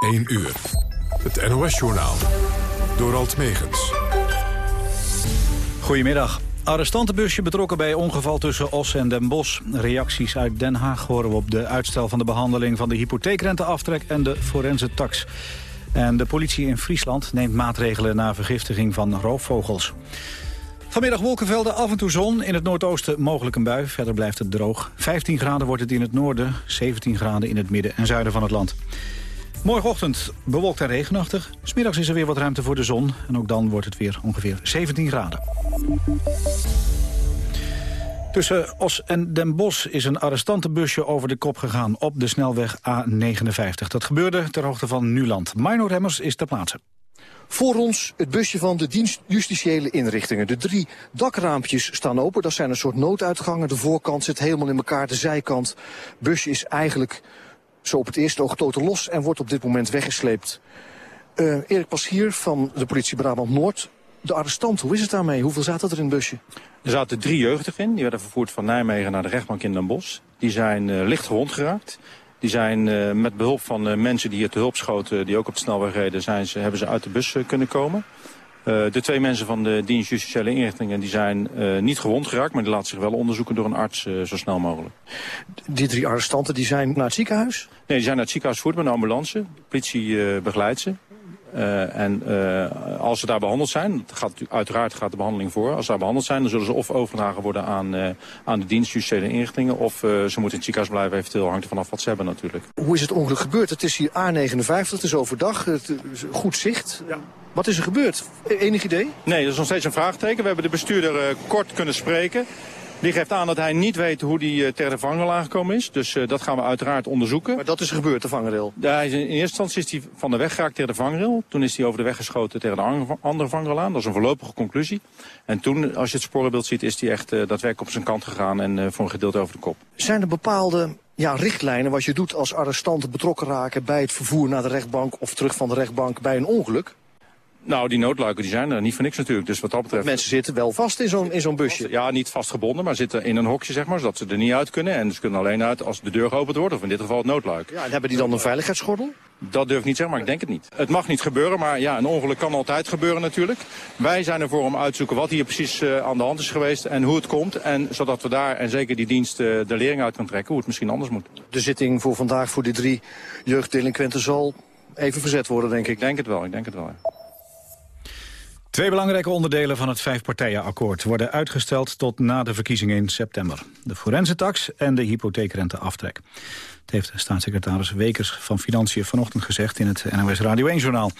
1 uur. Het NOS-journaal. Door Alt Megens. Goedemiddag. Arrestantenbusje betrokken bij ongeval tussen Os en Den Bosch. Reacties uit Den Haag horen we op de uitstel van de behandeling... van de hypotheekrenteaftrek en de forense tax. En de politie in Friesland neemt maatregelen na vergiftiging van roofvogels. Vanmiddag wolkenvelden, af en toe zon. In het noordoosten mogelijk een bui. Verder blijft het droog. 15 graden wordt het in het noorden, 17 graden in het midden en zuiden van het land. Morgenochtend bewolkt en regenachtig. Smiddags is er weer wat ruimte voor de zon. En ook dan wordt het weer ongeveer 17 graden. Tussen Os en Den Bosch is een arrestantenbusje over de kop gegaan op de snelweg A59. Dat gebeurde ter hoogte van Nuland. Mino Remmers is ter plaatse. Voor ons het busje van de dienst justitiële inrichtingen. De drie dakraampjes staan open. Dat zijn een soort nooduitgangen. De voorkant zit helemaal in elkaar. De zijkant. busje is eigenlijk zo op het eerste oog totaal los en wordt op dit moment weggesleept. Uh, Erik Paschier van de politie Brabant-Noord. De arrestant, hoe is het daarmee? Hoeveel zaten er in het busje? Er zaten drie jeugdigen in. Die werden vervoerd van Nijmegen naar de rechtbank in Den Bosch. Die zijn uh, licht gewond geraakt. Die zijn uh, met behulp van mensen die hier te hulp schoten, die ook op de snelweg reden, zijn ze, hebben ze uit de bus kunnen komen. De twee mensen van de dienst justitiële inrichtingen die zijn niet gewond geraakt, maar die laten zich wel onderzoeken door een arts zo snel mogelijk. Die drie arrestanten die zijn naar het ziekenhuis? Nee, die zijn naar het ziekenhuis gevoerd met een ambulance. De politie begeleidt ze. Uh, en uh, als ze daar behandeld zijn, gaat, uiteraard gaat de behandeling voor. Als ze daar behandeld zijn, dan zullen ze of overdragen worden aan, uh, aan de dienst justitiële inrichtingen... of ze moeten in het ziekenhuis blijven, eventueel hangt er vanaf wat ze hebben natuurlijk. Hoe is het ongeluk gebeurd? Het is hier A59, het is overdag, het is goed zicht. Ja. Wat is er gebeurd? E-, enig idee? Nee, dat is nog steeds een vraagteken. We hebben de bestuurder kort kunnen spreken. Die geeft aan dat hij niet weet hoe die uh, ter de vangrail aangekomen is. Dus uh, dat gaan we uiteraard onderzoeken. Maar dat is gebeurd, de vangrail? In eerste instantie is hij van de weg geraakt tegen de vangrail. Toen is hij over de weg geschoten tegen de andere vangrail aan. Dat is een voorlopige conclusie. En toen, als je het sporenbeeld ziet, is hij echt uh, daadwerkelijk op zijn kant gegaan en voor een gedeelte over de kop. Zijn er bepaalde ja, richtlijnen wat je doet als arrestant betrokken raken bij het vervoer naar de rechtbank of terug van de rechtbank bij een ongeluk? Nou, die noodluiken die zijn er niet voor niks natuurlijk. Dus wat dat betreft... Mensen zitten wel vast in zo'n zo'n busje. Ja, niet vastgebonden, maar zitten in een hokje, zeg maar, zodat ze er niet uit kunnen. En ze kunnen alleen uit als de deur geopend wordt, of in dit geval het noodluik. Ja, en hebben die dan een veiligheidsgordel? Dat durf ik niet zeggen, maar ik denk het niet. Het mag niet gebeuren, maar ja, een ongeluk kan altijd gebeuren natuurlijk. Wij zijn ervoor om uit te zoeken wat hier precies uh, aan de hand is geweest en hoe het komt. En zodat we daar, en zeker die dienst, uh, de lering uit kan trekken, hoe het misschien anders moet. De zitting voor vandaag voor die drie jeugddelinquenten zal even verzet worden, denk ik. Ik denk het wel, ik denk het wel. Ja. Twee belangrijke onderdelen van het vijfpartijenakkoord worden uitgesteld tot na de verkiezingen in september. De forensentax en de hypotheekrenteaftrek. Dat heeft staatssecretaris Wekers van Financiën vanochtend gezegd in het NOS Radio 1-journaal.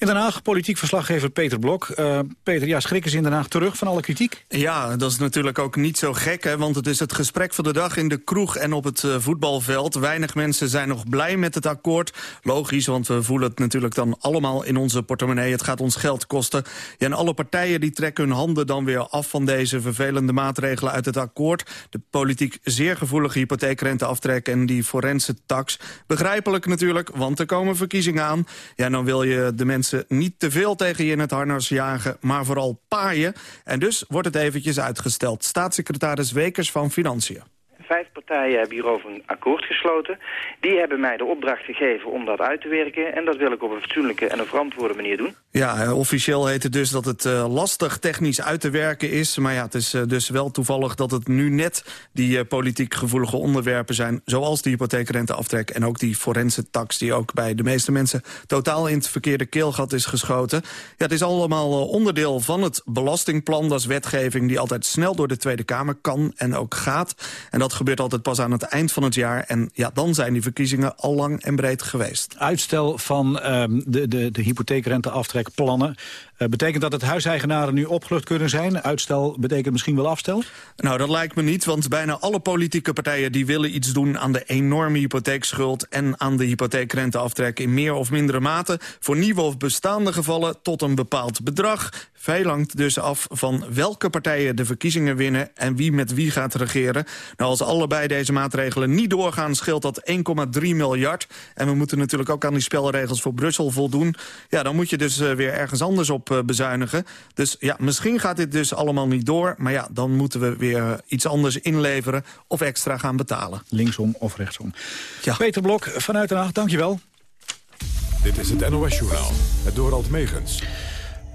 In Den Haag, politiek verslaggever Peter Blok. Uh, Peter, ja, schrikken ze in Den Haag terug van alle kritiek? Ja, dat is natuurlijk ook niet zo gek, hè, want het is het gesprek van de dag in de kroeg en op het uh, voetbalveld. Weinig mensen zijn nog blij met het akkoord. Logisch, want we voelen het natuurlijk dan allemaal in onze portemonnee. Het gaat ons geld kosten. Ja, en alle partijen die trekken hun handen dan weer af van deze vervelende maatregelen uit het akkoord. De politiek zeer gevoelige hypotheekrenteaftrek en die forense tax. Begrijpelijk natuurlijk, want er komen verkiezingen aan. Ja, dan wil je de mensen niet te veel tegen je in het harnas jagen, maar vooral paaien. En dus wordt het eventjes uitgesteld. Staatssecretaris Wekers van Financiën vijf partijen hebben hierover een akkoord gesloten. Die hebben mij de opdracht gegeven om dat uit te werken. En dat wil ik op een fatsoenlijke en een verantwoorde manier doen. Ja, eh, officieel heet het dus dat het uh, lastig technisch uit te werken is. Maar ja, het is uh, dus wel toevallig dat het nu net die politiek gevoelige onderwerpen zijn. Zoals die hypotheekrenteaftrek en ook die forense tax... die ook bij de meeste mensen totaal in het verkeerde keelgat is geschoten. Ja, het is allemaal onderdeel van het belastingplan. Dat is wetgeving die altijd snel door de Tweede Kamer kan en ook gaat. En dat gebeurt altijd pas aan het eind van het jaar. En ja, dan zijn die verkiezingen al lang en breed geweest. Uitstel van um, de, de, de hypotheekrenteaftrekplannen. Uh, betekent dat het huiseigenaren nu opgelucht kunnen zijn? Uitstel betekent misschien wel afstel? Nou, dat lijkt me niet, want bijna alle politieke partijen... die willen iets doen aan de enorme hypotheekschuld... en aan de hypotheekrenteaftrek in meer of mindere mate... voor nieuwe of bestaande gevallen tot een bepaald bedrag. Veel hangt dus af van welke partijen de verkiezingen winnen... en wie met wie gaat regeren. Nou, als allebei deze maatregelen niet doorgaan... scheelt dat 1,3 miljard. En we moeten natuurlijk ook aan die spelregels voor Brussel voldoen. Ja, dan moet je dus uh, weer ergens anders op uh, bezuinigen. Dus ja, misschien gaat dit dus allemaal niet door. Maar ja, dan moeten we weer iets anders inleveren... of extra gaan betalen. Linksom of rechtsom. Ja. Peter Blok vanuit Den Haag, dankjewel. Dit is het NOS-journaal, het Dorald Megens.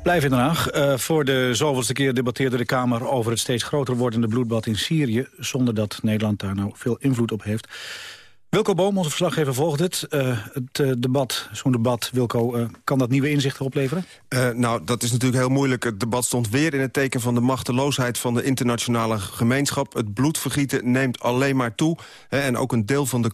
Blijf in Den Haag. Uh, voor de zoveelste keer debatteerde de Kamer over het steeds groter wordende bloedbad in Syrië... zonder dat Nederland daar nou veel invloed op heeft. Wilco Boom, onze verslaggever, volgt het. Uh, het uh, debat, zo'n debat, Wilco, uh, kan dat nieuwe inzichten opleveren? nou, dat is natuurlijk heel moeilijk. Het debat stond weer in het teken van de machteloosheid van de internationale gemeenschap. Het bloedvergieten neemt alleen maar toe. Hè, en ook een deel van de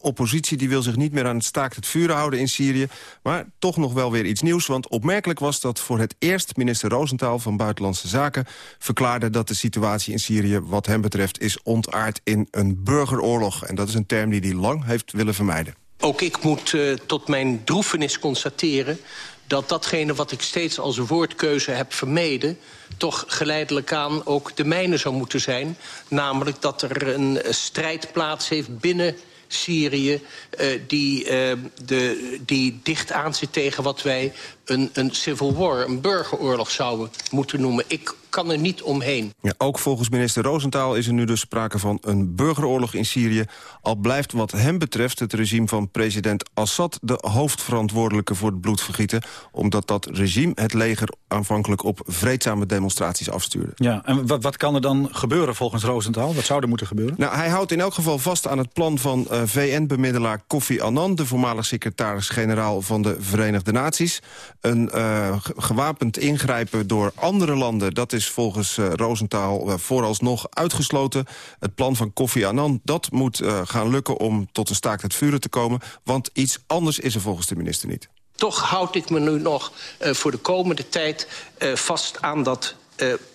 oppositie die wil zich niet meer aan het staakt het vuren houden in Syrië. Maar toch nog wel weer iets nieuws. Want opmerkelijk was dat voor het eerst minister Rosenthal van Buitenlandse Zaken verklaarde dat de situatie in Syrië wat hem betreft is ontaard in een burgeroorlog. En dat is een term die hij lang heeft willen vermijden. Ook ik moet uh, tot mijn droefenis constateren dat datgene wat ik steeds als woordkeuze heb vermeden... toch geleidelijk aan ook de mijne zou moeten zijn. Namelijk dat er een strijd plaats heeft binnen Syrië... Uh, die, uh, de, die dicht aanzit tegen wat wij een, een civil war, een burgeroorlog zouden moeten noemen. Ik kan er niet omheen. Ja, ook volgens minister Rosenthal is er nu dus sprake van een burgeroorlog in Syrië. Al blijft wat hem betreft het regime van president Assad... de hoofdverantwoordelijke voor het bloedvergieten... omdat dat regime het leger aanvankelijk op vreedzame demonstraties afstuurde. Ja, en wat, wat kan er dan gebeuren volgens Rosenthal? Wat zou er moeten gebeuren? Nou, hij houdt in elk geval vast aan het plan van uh, VN-bemiddelaar Kofi Annan... de voormalig secretaris-generaal van de Verenigde Naties. Een uh, gewapend ingrijpen door andere landen... dat is volgens uh, Rosenthal uh, vooralsnog uitgesloten. Het plan van Kofi Annan, dat moet gaan lukken om tot een staakt het vuren te komen. Want iets anders is er volgens de minister niet. Toch houd ik me nu nog voor de komende tijd vast aan dat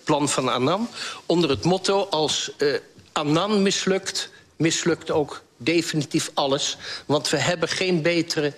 plan van Annan. Onder het motto als Annan mislukt, mislukt ook definitief alles. Want we hebben geen betere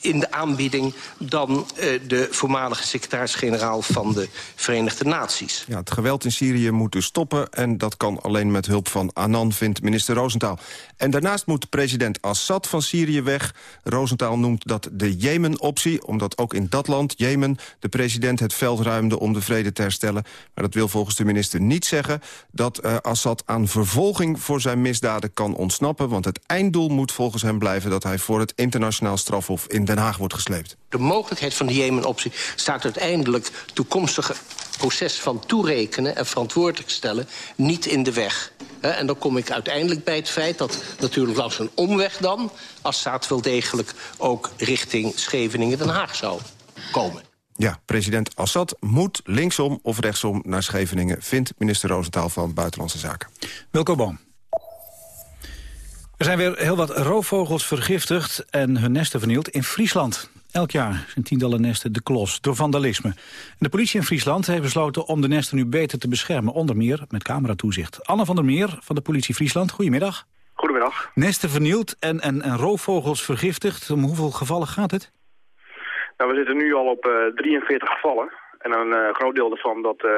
in de aanbieding dan uh, de voormalige secretaris-generaal van de Verenigde Naties. Ja, het geweld in Syrië moet dus stoppen en dat kan alleen met hulp van Annan, vindt minister Rosenthal. En daarnaast moet president Assad van Syrië weg. Rosenthal noemt dat de Jemen-optie, omdat ook in dat land, Jemen, de president het veld ruimde om de vrede te herstellen. Maar dat wil volgens de minister niet zeggen dat uh, Assad aan vervolging voor zijn misdaden kan ontsnappen, want het einddoel moet volgens hem blijven dat hij voor het internationaal strafhof in Den Haag wordt gesleept. De mogelijkheid van de Jemen-optie staat uiteindelijk toekomstige proces van toerekenen en verantwoordelijk stellen niet in de weg. En dan kom ik uiteindelijk bij het feit dat natuurlijk langs een omweg dan... Assad wel degelijk ook richting Scheveningen-Den Haag zou komen. Ja, president Assad moet linksom of rechtsom naar Scheveningen... vindt minister Rosenthal van Buitenlandse Zaken. Welkom Boom. Er zijn weer heel wat roofvogels vergiftigd en hun nesten vernield in Friesland. Elk jaar zijn tientallen nesten de klos door vandalisme. En de politie in Friesland heeft besloten om de nesten nu beter te beschermen. Onder meer met cameratoezicht. Anne van der Meer van de politie Friesland, goedemiddag. Goedemiddag. Nesten vernield en, en, en roofvogels vergiftigd. Om hoeveel gevallen gaat het? Nou, we zitten nu al op uh, eh, 43 gevallen. En een uh, groot deel daarvan dat... Uh,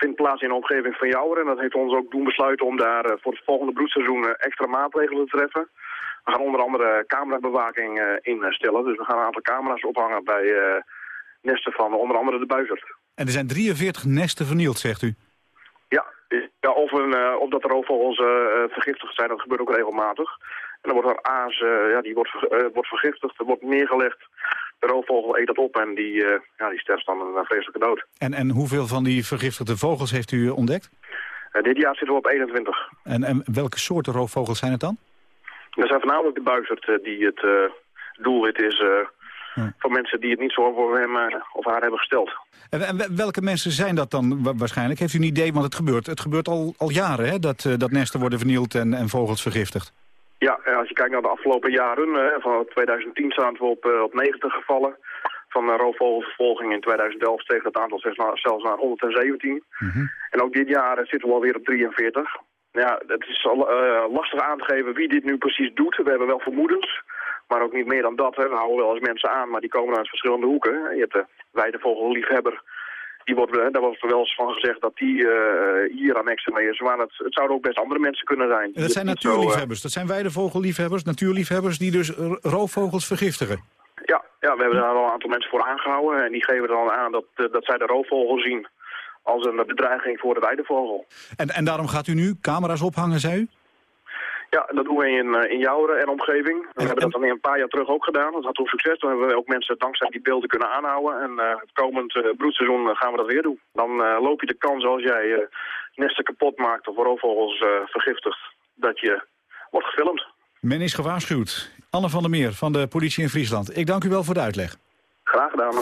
vindt plaats in de omgeving van Jouwer. En dat heeft ons ook doen besluiten om daar uh, voor het volgende broedseizoen uh, extra maatregelen te treffen. We gaan onder andere camerabewaking uh, instellen. Dus we gaan een aantal camera's ophangen bij nesten van onder andere de buizerd. En er zijn 43 nesten vernield, zegt u? Ja, ja of, een, of dat er roofvogels vergiftigd zijn, dat gebeurt ook regelmatig. En dan wordt er aas, ja, die wordt, wordt vergiftigd, er wordt neergelegd de roofvogel eet dat op en die, uh, ja, die sterft dan een vreselijke dood. En, en hoeveel van die vergiftigde vogels heeft u ontdekt? Uh, dit jaar zitten we op 21. En, en welke soorten roofvogels zijn het dan? Dat zijn voornamelijk de buizerd die het doelwit is hm. van mensen die het niet zo voor hem of haar hebben gesteld. En, en, welke mensen zijn dat dan waarschijnlijk? Heeft u een idee, want het gebeurt, het gebeurt al, al jaren hè, dat, dat nesten worden vernield en, en vogels vergiftigd. Ja, als je kijkt naar de afgelopen jaren, uh, van 2010 staan we op, uh, op 90 gevallen. Van roofvogelvervolging in 2011 steeg het aantal zelfs naar 117. Mm En ook dit jaar zitten we alweer op 43. Ja, het is al, lastig aan te geven wie dit nu precies doet. We hebben wel vermoedens, maar ook niet meer dan dat. Hè. We houden wel eens mensen aan, maar die komen uit verschillende hoeken. Je hebt de weidevogelliefhebber die wordt, daar wordt er wel eens van gezegd dat die uh, hier aan mee is. Maar het, het zouden ook best andere mensen kunnen zijn. dat zijn natuurliefhebbers, dat zijn weidevogelliefhebbers, natuurliefhebbers die dus roofvogels vergiftigen. Ja, ja, we hebben daar wel een aantal mensen voor aangehouden. En die geven dan aan dat, eh, dat zij de roofvogel zien als een bedreiging voor de weidevogel. En, en daarom gaat u nu camera's ophangen, zei u? Ja, dat doen we in, uh, in Jouren en omgeving. We hebben dat dan een paar jaar terug ook gedaan. Dat had toen succes. Toen hebben we ook mensen dankzij die beelden kunnen aanhouden. En uh, het komend uh, broedseizoen gaan we dat weer doen. Dan loop je de kans als jij nesten kapot maakt of roofvogels vergiftigt, dat je wordt gefilmd. Men is gewaarschuwd. Anne van der Meer van de politie in Friesland. Ik dank u wel voor de uitleg. Graag gedaan.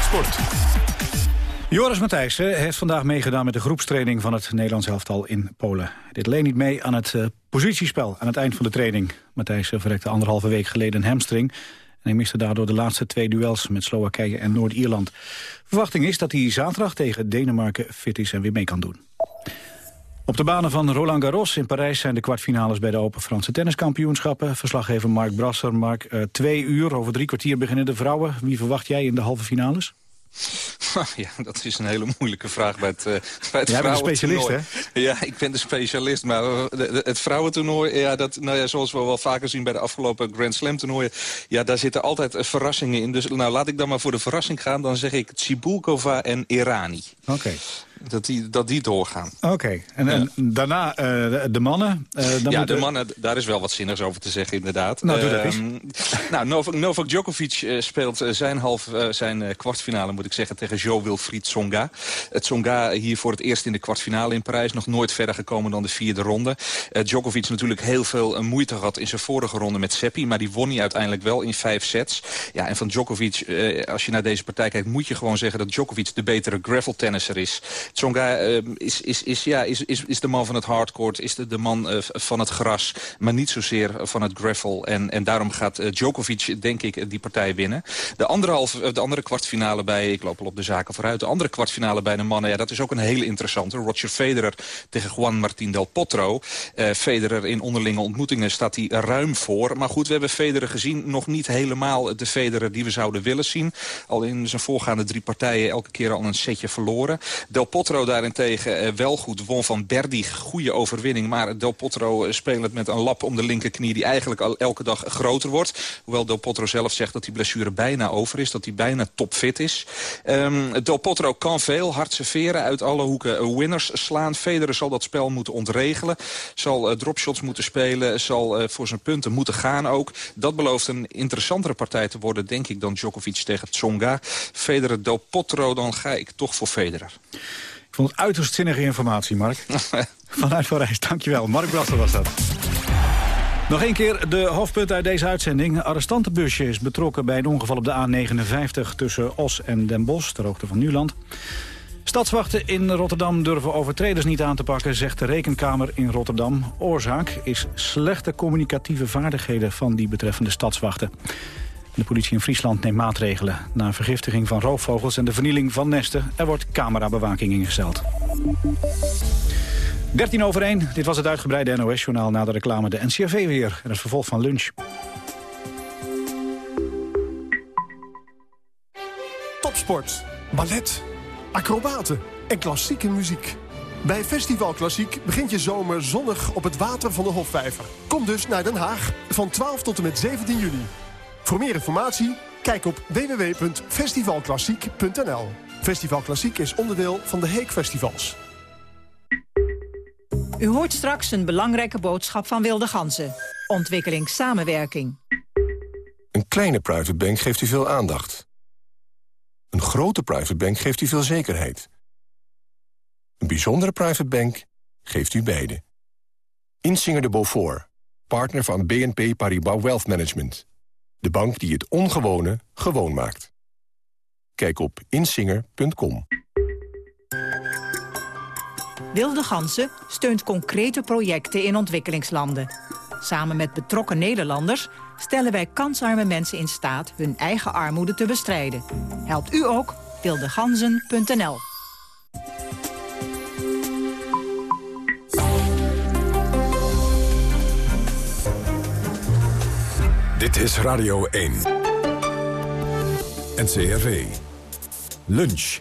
Sport. Joris Matthijssen heeft vandaag meegedaan met de groepstraining van het Nederlands elftal in Polen. Dit leent niet mee aan het uh, positiespel aan het eind van de training. Matthijssen verrekte anderhalve week geleden een hamstring. En hij miste daardoor de laatste twee duels met Slowakije en Noord-Ierland. Verwachting is dat hij zaterdag tegen Denemarken fit is en weer mee kan doen. Op de banen van Roland Garros in Parijs zijn de kwartfinales bij de Open Franse tenniskampioenschappen. Verslaggever Mark Brasser. Mark, uh, twee uur, over drie kwartier beginnen de vrouwen. Wie verwacht jij in de halve finales? Ja, dat is een hele moeilijke vraag bij het, uh, bij het Jij bent een specialist, hè? Ja, ik ben de specialist. Maar het vrouwentoernooi, ja, dat, nou ja, zoals we wel vaker zien bij de afgelopen Grand Slam toernooien... ja, daar zitten altijd eh, verrassingen in. Dus nou, laat ik dan maar voor de verrassing gaan. Dan zeg ik Tsibulkova en Irani. Oké dat die, dat die doorgaan. Oké, en, en daarna uh, de, mannen? Uh, dan ja, de mannen, daar is wel wat zinnigs over te zeggen inderdaad. Nou, doe dat eens. Ehm, nou, Novak, Novak Djokovic uh, speelt zijn, half, zijn kwartfinale, moet ik zeggen, tegen Jo Wilfried Tsonga. Het Tsonga hier voor het eerst in de kwartfinale in Parijs. Nog nooit verder gekomen dan de vierde ronde. Djokovic natuurlijk heel veel moeite gehad in zijn vorige ronde met Seppi. Maar die won hij uiteindelijk wel in vijf sets. Ja, en van Djokovic, als je naar deze partij kijkt, moet je gewoon zeggen dat Djokovic de betere gravel-tennisser is. Tsonga uh, is, is, is, ja, is, is, is de man van het hardcourt, is de, man uh, van het gras... maar niet zozeer van het gravel. En, en daarom gaat uh, Djokovic, denk ik, die partij winnen. De andere, half, de andere kwartfinale bij, ik loop al op de zaken vooruit... de andere kwartfinale bij de mannen, ja, dat is ook een hele interessante. Roger Federer tegen Juan Martín del Potro. Federer in onderlinge ontmoetingen staat hij ruim voor. Maar goed, we hebben Federer gezien, nog niet helemaal de Federer die we zouden willen zien. Al in zijn voorgaande drie partijen elke keer al een setje verloren. Del Potro daarentegen eh, wel goed. Won van Berdi, goede overwinning. Maar Del Potro uh, spelend met een lap om de linkerknie... die eigenlijk al elke dag groter wordt. Hoewel Del Potro zelf zegt dat die blessure bijna over is. Dat hij bijna topfit is. Um, Del Potro kan veel. Hard serveren uit alle hoeken. Uh, winners slaan. Federer zal dat spel moeten ontregelen. Zal dropshots moeten spelen. Zal voor zijn punten moeten gaan ook. Dat belooft een interessantere partij te worden, denk ik, dan Djokovic tegen Tsonga. Federer, Del Potro, dan ga ik toch voor Federer vond het uiterst zinnige informatie, Mark. Vanuit Parijs, dankjewel. Mark Brasser was dat. Nog een keer de hoofdpunt uit deze uitzending. Arrestantenbusje is betrokken bij een ongeval op de A59... tussen Os en Den Bosch, ter hoogte van Nuland. Stadswachten in Rotterdam durven overtreders niet aan te pakken... zegt de Rekenkamer in Rotterdam. Oorzaak is slechte communicatieve vaardigheden... van die betreffende stadswachten. De politie in Friesland neemt maatregelen... na vergiftiging van roofvogels en de vernieling van nesten. Er wordt camerabewaking ingesteld. 13 over 1, dit was het uitgebreide NOS-journaal na de reclame de NCRV weer. En het vervolg van lunch. Topsport, ballet, acrobaten en klassieke muziek. Bij Festival Klassiek begint je zomer zonnig op het water van de Hofvijver. Kom dus naar Den Haag van 12 tot en met 17 juli. Voor meer informatie, kijk op www.festivalklassiek.nl. Festival Klassiek is onderdeel van de Heek Festivals. U hoort straks een belangrijke boodschap van Wilde Ganzen. Ontwikkeling samenwerking. Een kleine private bank geeft u veel aandacht. Een grote private bank geeft u veel zekerheid. Een bijzondere private bank geeft u beide. Insinger de Beaufort, partner van BNP Paribas Wealth Management. De bank die het ongewone gewoon maakt. Kijk op insinger.com. Wilde Gansen steunt concrete projecten in ontwikkelingslanden. Samen met betrokken Nederlanders stellen wij kansarme mensen in staat... hun eigen armoede te bestrijden. Helpt u ook? wildeganzen.nl Dit is Radio 1. NCRV. Lunch.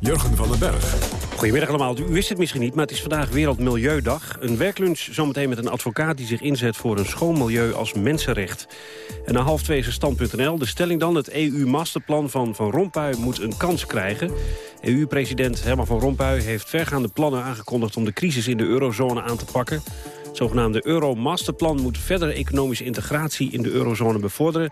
Jurgen van den Berg. Goedemiddag allemaal. U wist het misschien niet, maar het is vandaag Wereldmilieudag. Een werklunch zometeen met een advocaat die zich inzet voor een schoon milieu als mensenrecht. En na half twee is stand.nl. De stelling dan, het EU-masterplan van Van Rompuy moet een kans krijgen. EU-president Herman Van Rompuy heeft vergaande plannen aangekondigd... om de crisis in de eurozone aan te pakken. Het zogenaamde Euro-masterplan moet verdere economische integratie in de eurozone bevorderen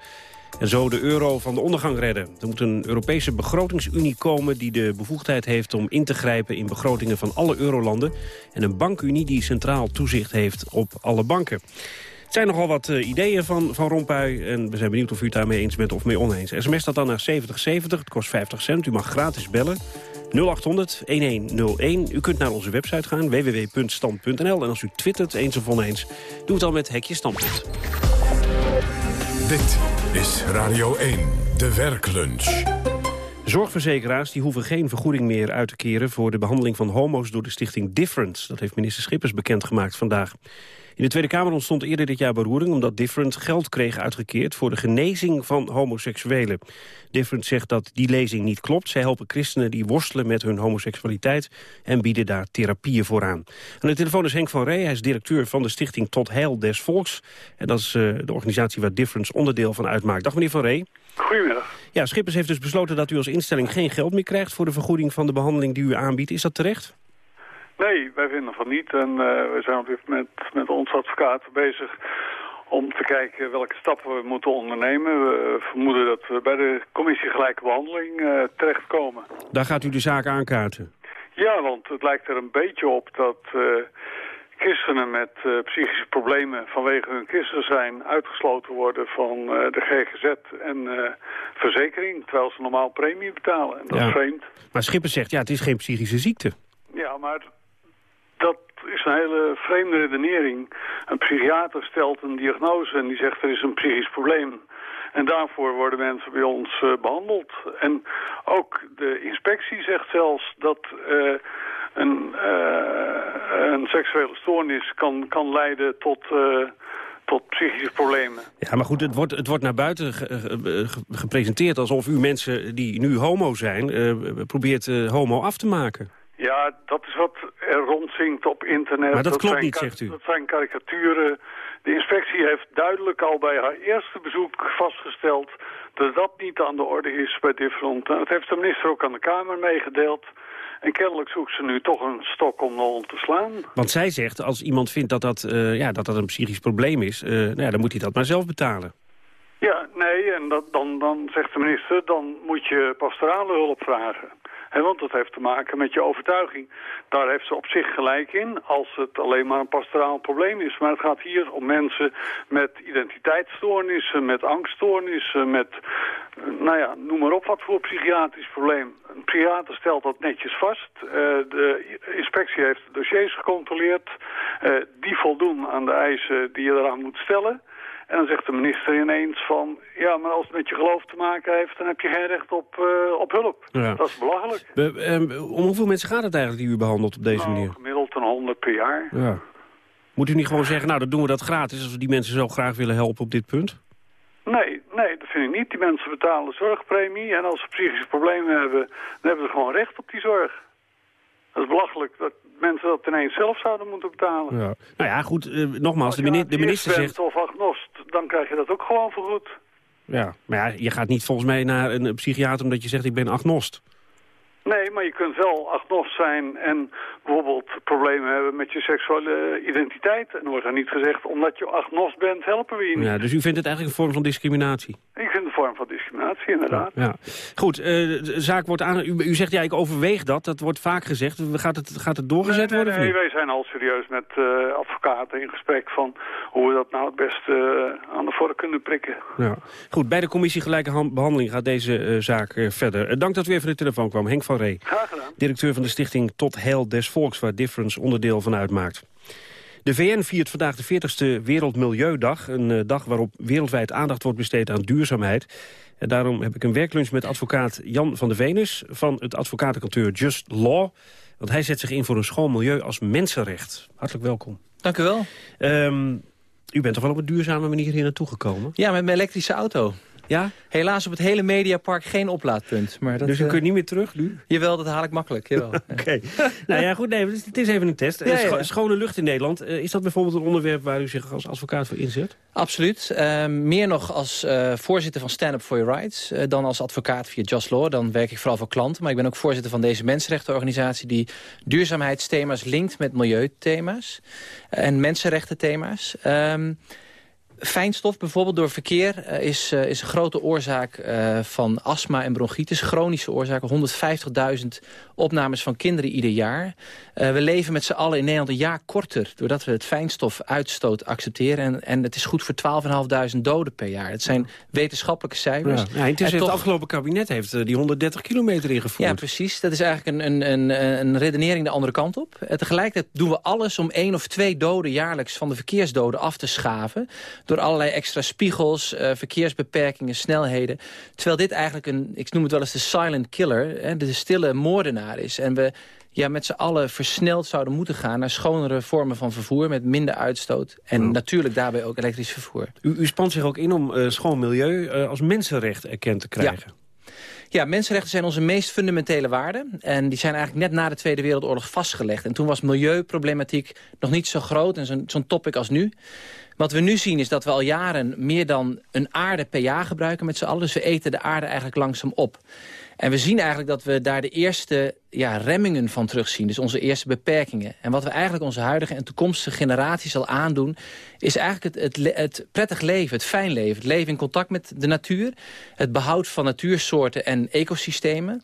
en zo de euro van de ondergang redden. Er moet een Europese begrotingsunie komen die de bevoegdheid heeft om in te grijpen in begrotingen van alle eurolanden. En een bankunie die centraal toezicht heeft op alle banken. Het zijn nogal wat uh, ideeën van, van Rompuy en we zijn benieuwd of u het daarmee eens bent of mee oneens. SMS staat dan naar 7070, het kost 50 cent. U mag gratis bellen. 0800-1101. U kunt naar onze website gaan, www.stand.nl. En als u twittert, eens of oneens, doe het dan met Hekje Standpunt. Dit is Radio 1, de werklunch. Zorgverzekeraars die hoeven geen vergoeding meer uit te keren... voor de behandeling van homo's door de stichting Difference. Dat heeft minister Schippers bekendgemaakt vandaag. In de Tweede Kamer ontstond eerder dit jaar beroering... omdat Different geld kreeg uitgekeerd voor de genezing van homoseksuelen. Different zegt dat die lezing niet klopt. Zij helpen christenen die worstelen met hun homoseksualiteit... en bieden daar therapieën voor aan. Aan de telefoon is Henk van Rey. Hij is directeur van de stichting Tot Heil des Volks. En dat is uh, de organisatie waar Difference onderdeel van uitmaakt. Dag meneer van Rey. Goedemiddag. Ja, Schippers heeft dus besloten dat u als instelling geen geld meer krijgt... voor de vergoeding van de behandeling die u aanbiedt. Is dat terecht? Nee, wij vinden van niet. En uh, we zijn op dit moment met onze advocaat bezig om te kijken welke stappen we moeten ondernemen. We vermoeden dat we bij de commissie gelijke behandeling uh, terechtkomen. Daar gaat u de zaak aankaarten? Ja, want het lijkt er een beetje op dat uh, christenen met uh, psychische problemen vanwege hun christen zijn uitgesloten worden van de GGZ en verzekering, terwijl ze normaal premie betalen. En dat ja. is vreemd. Maar Schipper zegt, ja, het is geen psychische ziekte. Ja, maar is een hele vreemde redenering. Een psychiater stelt een diagnose en die zegt er is een psychisch probleem. En daarvoor worden mensen bij ons uh, behandeld. En ook de inspectie zegt zelfs dat uh, een, uh, een seksuele stoornis kan, kan leiden tot tot psychische problemen. Ja, maar goed, het wordt, het wordt naar buiten ge, ge, gepresenteerd alsof u mensen die nu homo zijn... Probeert homo af te maken. Ja, dat is wat er rondzinkt op internet. Maar dat, dat klopt niet, zegt u. Dat zijn karikaturen. De inspectie heeft duidelijk al bij haar eerste bezoek vastgesteld... dat dat niet aan de orde is bij Different. Dat heeft de minister ook aan de Kamer meegedeeld... En kennelijk zoekt ze nu toch een stok om de hond te slaan. Want zij zegt, als iemand vindt dat dat, uh, ja, dat, dat een psychisch probleem is... Uh, nou ja, dan moet hij dat maar zelf betalen. Ja, nee, en dat, dan, dan zegt de minister... dan moet je pastorale hulp vragen. He, want dat heeft te maken met je overtuiging. Daar heeft ze op zich gelijk in, als het alleen maar een pastoraal probleem is. Maar het gaat hier om mensen met identiteitsstoornissen, met angststoornissen, met, nou ja, noem maar op wat voor psychiatrisch probleem. Een psychiater stelt dat netjes vast. Uh, de inspectie heeft de dossiers gecontroleerd. Uh, die voldoen aan de eisen die je eraan moet stellen. En dan zegt de minister ineens van... ja, maar als het met je geloof te maken heeft... dan heb je geen recht op, uh, op hulp. Ja. Dat is belachelijk. Be um, om hoeveel mensen gaat het eigenlijk die u behandelt op deze nou, manier? gemiddeld een honderd per jaar. Ja. Moet u niet gewoon zeggen, nou, dan doen we dat gratis... als we die mensen zo graag willen helpen op dit punt? Nee, nee, dat vind ik niet. Die mensen betalen zorgpremie. En als ze psychische problemen hebben... dan hebben ze gewoon recht op die zorg. Dat is belachelijk dat mensen dat ineens zelf zouden moeten betalen. Ja. Nou ja, goed, uh, nogmaals, Als de, minister, de minister zegt... of agnost, dan krijg je dat ook gewoon vergoed. Ja, maar ja, je gaat niet volgens mij naar een psychiater omdat je zegt ik ben agnost. Nee, maar je kunt wel agnost zijn en bijvoorbeeld problemen hebben met je seksuele identiteit. En wordt dan niet gezegd, omdat je agnost bent, helpen we je niet. Ja, dus u vindt het eigenlijk een vorm van discriminatie? Vorm van discriminatie, inderdaad. Ja. Goed, uh, de zaak wordt aan... U, u, zegt, ja, ik overweeg dat. Dat wordt vaak gezegd. Gaat het, gaat het doorgezet nee, nee, worden? Nee, wij zijn al serieus met uh, advocaten in gesprek van hoe we dat nou het beste uh, aan de vork kunnen prikken. Ja. Goed, bij de commissie Gelijke Behandeling gaat deze zaak verder. dank dat u even de telefoon kwam. Henk van Ree. Graag gedaan. Directeur van de stichting Tot Heil des Volks, waar Difference onderdeel van uitmaakt. De VN viert vandaag de 40ste Wereldmilieudag. Een uh, dag waarop wereldwijd aandacht wordt besteed aan duurzaamheid. En daarom heb ik een werklunch met advocaat Jan van de Venus... van het advocatenkantoor Just Law. Want hij zet zich in voor een schoon milieu als mensenrecht. Hartelijk welkom. Dank u wel. Um, u bent toch wel op een duurzame manier hier naartoe gekomen? Ja, met mijn elektrische auto. Ja? Helaas op het hele Mediapark geen oplaadpunt. Maar dat, dus dan kun je eh, niet meer terug nu? Jawel, dat haal ik makkelijk. Jawel. Oké. nou ja, goed. Nee, het is even een test. Ja, ja. Scho- schone lucht in Nederland. Eh, is dat bijvoorbeeld een onderwerp waar u zich als advocaat voor inzet? Absoluut. Eh, meer nog als eh, voorzitter van Stand Up For Your Rights... eh, dan als advocaat via Just Law. Dan werk ik vooral voor klanten. Maar ik ben ook voorzitter van deze mensenrechtenorganisatie... die duurzaamheidsthema's linkt met milieuthema's en mensenrechtenthema's. Ehm Fijnstof bijvoorbeeld door verkeer eh, is, eh, is een grote oorzaak eh, van astma en bronchitis. Chronische oorzaak. 150.000 opnames van kinderen ieder jaar. We leven met z'n allen in Nederland een jaar korter... doordat we het fijnstofuitstoot accepteren. En, en het is goed voor 12.500 doden per jaar. Het zijn wetenschappelijke cijfers. Ja. Ja, intussen En het afgelopen kabinet heeft die 130 kilometer ingevoerd. ja, precies. Dat is eigenlijk een, een, een, een redenering de andere kant op. Tegelijkertijd doen we alles om één of twee doden jaarlijks... van de verkeersdoden af te schaven. Door allerlei extra spiegels, eh, verkeersbeperkingen, snelheden. Terwijl dit eigenlijk een, ik noem het wel eens de silent killer... Hè, de stille moordenaar is. En we ja, met z'n allen versneld zouden moeten gaan... naar schonere vormen van vervoer met minder uitstoot. En natuurlijk daarbij ook elektrisch vervoer. U, u spant zich ook in om eh, schoon milieu eh, als mensenrecht erkend te krijgen. Ja, mensenrechten zijn onze meest fundamentele waarden. En die zijn eigenlijk net na de Tweede Wereldoorlog vastgelegd. En toen was milieuproblematiek nog niet zo groot en zo'n topic als nu. Wat we nu zien is dat we al jaren meer dan een aarde per jaar gebruiken met z'n allen. Dus we eten de aarde eigenlijk langzaam op. En we zien eigenlijk dat we daar de eerste ja, remmingen van terugzien. Dus onze eerste beperkingen. En wat we eigenlijk onze huidige en toekomstige generaties al aandoen... is eigenlijk het, het, het prettig leven, het fijn leven. Het leven in contact met de natuur. Het behoud van natuursoorten en ecosystemen.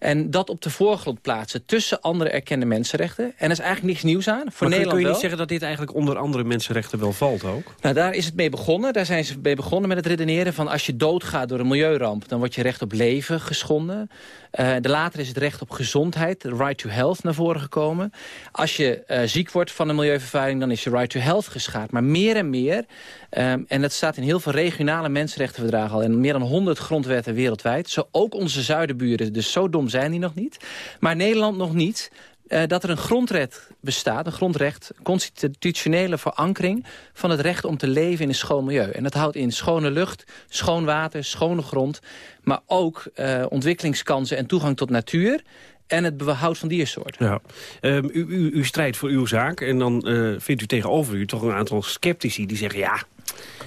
En dat op de voorgrond plaatsen tussen andere erkende mensenrechten. En er is eigenlijk niks nieuws aan. Voor maar Nederland kun je niet wel. zeggen dat dit eigenlijk onder andere mensenrechten wel valt ook? Nou, daar is het mee begonnen. Daar zijn ze mee begonnen met het redeneren van... als je doodgaat door een milieuramp, dan wordt je recht op leven geschonden. Eh, de later is het recht op gezondheid, right to health, naar voren gekomen. Als je eh, ziek wordt van een milieuvervuiling, dan is je right to health geschaad. Maar meer en meer, ehm, en dat staat in heel veel regionale mensenrechtenverdragen al... en meer dan 100 grondwetten wereldwijd. Zo ook onze zuidenburen, dus zo dom zijn die nog niet. Maar Nederland nog niet eh, dat er een grondrecht bestaat, een grondrecht, constitutionele verankering van het recht om te leven in een schoon milieu. En dat houdt in schone lucht, schoon water, schone grond, maar ook eh, ontwikkelingskansen en toegang tot natuur en het behoud van diersoorten. Ja. Ehm, u, u, strijdt voor uw zaak en dan eh, vindt u tegenover u toch een aantal sceptici die zeggen... ja,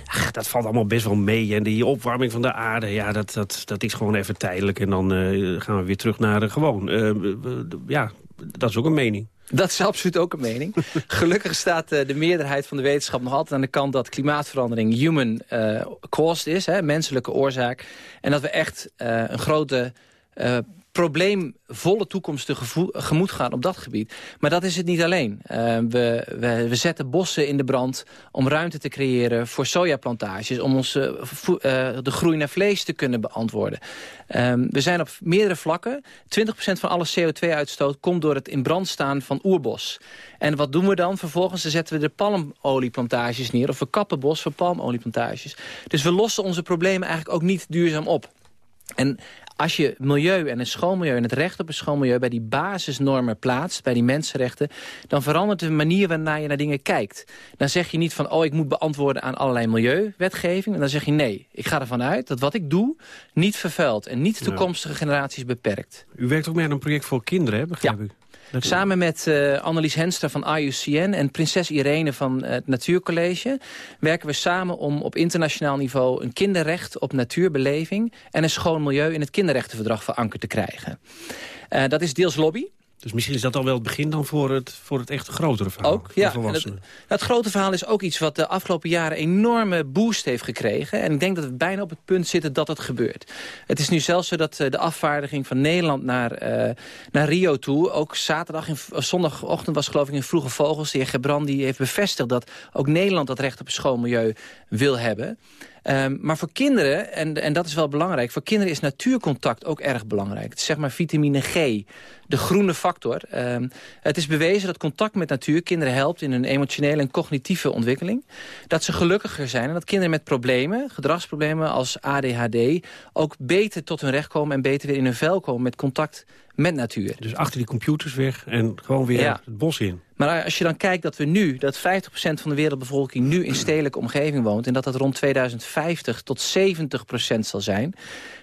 ach, dat valt allemaal best wel mee en die opwarming van de aarde... ja, dat, dat, dat is gewoon even tijdelijk en dan gaan we weer terug naar de gewoon. Eh, we- ja, dat is ook een mening. Dat is absoluut ook een mening. Gelukkig staat eh, de meerderheid van de wetenschap nog altijd aan de kant... dat klimaatverandering human eh, caused is, hè, menselijke oorzaak. En dat we echt eh, een grote eh, probleemvolle toekomst tegemoet gaan op dat gebied. Maar dat is het niet alleen. Eh, we, we, we zetten bossen in de brand om ruimte te creëren voor sojaplantages... om onze vo- eh, de groei naar vlees te kunnen beantwoorden. Ehm, we zijn op meerdere vlakken. 20% van alle CO2-uitstoot komt door het in brand staan van oerbos. En wat doen we dan? Vervolgens zetten we de palmolieplantages neer... of we kappen bos voor palmolieplantages. Dus we lossen onze problemen eigenlijk ook niet duurzaam op. En als je milieu en een schoon milieu en het recht op een schoon milieu... bij die basisnormen plaatst, bij die mensenrechten... dan verandert de manier waarnaar je naar dingen kijkt. Dan zeg je niet van, oh, ik moet beantwoorden aan allerlei milieuwetgeving. En dan zeg je, nee, ik ga ervan uit dat wat ik doe... niet vervuilt en niet toekomstige generaties beperkt. U werkt ook mee aan een project voor kinderen, hè, begrijp ik? Samen met eh Annelies Henster van IUCN en prinses Irene van eh, het Natuurcollege... werken we samen om op internationaal niveau een kinderrecht op natuurbeleving... en een schoon milieu in het kinderrechtenverdrag verankerd te krijgen. Eh, dat is deels lobby. Dus misschien is dat al wel het begin dan voor het, voor het echt grotere verhaal. Ook, ja. Het, grote verhaal is ook iets wat de afgelopen jaren enorme boost heeft gekregen. En ik denk dat we bijna op het punt zitten dat het gebeurt. Het is nu zelfs zo dat eh, de afvaardiging van Nederland naar, eh, naar Rio toe... ook zaterdag, in, of zondagochtend was geloof ik in Vroege Vogels... de heer Gebrandi heeft bevestigd dat ook Nederland dat recht op een schoon milieu wil hebben... Ehm, maar voor kinderen, en, en dat is wel belangrijk... voor kinderen is natuurcontact ook erg belangrijk. Het is zeg maar vitamine G, de groene factor. Ehm, het is bewezen dat contact met natuur kinderen helpt... in hun emotionele en cognitieve ontwikkeling. Dat ze gelukkiger zijn en dat kinderen met problemen... gedragsproblemen als ADHD... ook beter tot hun recht komen en beter weer in hun vel komen... met contact met natuur. Dus achter die computers weg en gewoon weer Ja. het bos in. Maar als je dan kijkt dat we nu, dat 50% van de wereldbevolking nu in stedelijke omgeving woont... en dat dat rond 2050 tot 70% zal zijn...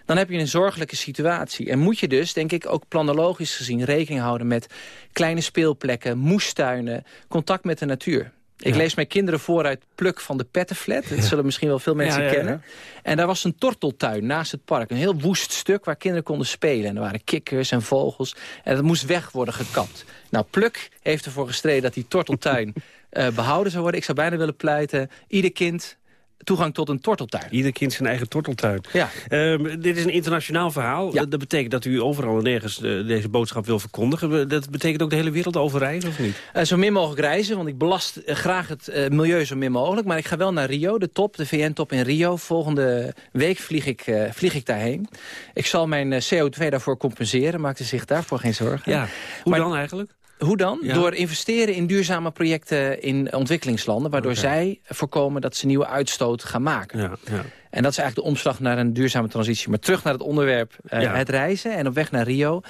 dan heb je een zorgelijke situatie. En moet je dus, denk ik, ook planologisch gezien rekening houden... met kleine speelplekken, moestuinen, contact met de natuur. Ik Ja. lees mijn kinderen voor uit Pluk van de Pettenflat. Dat zullen misschien wel veel mensen Ja, ja, ja. kennen. En daar was een torteltuin naast het park. Een heel woest stuk waar kinderen konden spelen. En er waren kikkers en vogels. En dat moest weg worden gekapt. Nou, Pluk heeft ervoor gestreden dat die torteltuin eh, behouden zou worden. Ik zou bijna willen pleiten. Ieder kind toegang tot een torteltuin. Ieder kind zijn eigen torteltuin. Ja. Ehm, dit is een internationaal verhaal. Dat betekent dat u overal en nergens eh, deze boodschap wil verkondigen. Dat betekent ook de hele wereld over reizen, of niet? Eh, zo min mogelijk reizen, want ik belast eh, graag het eh, milieu zo min mogelijk. Maar ik ga wel naar Rio, de top, de VN-top in Rio. Volgende week vlieg ik, eh, vlieg ik daarheen. Ik zal mijn eh, CO2 daarvoor compenseren, maak u zich daarvoor geen zorgen. Ja, hoe Maar- dan eigenlijk? Hoe dan? Ja. Door investeren in duurzame projecten in ontwikkelingslanden... waardoor zij voorkomen dat ze nieuwe uitstoot gaan maken. Ja, ja. En dat is eigenlijk de omslag naar een duurzame transitie. Maar terug naar het onderwerp, eh, het reizen en op weg naar Rio.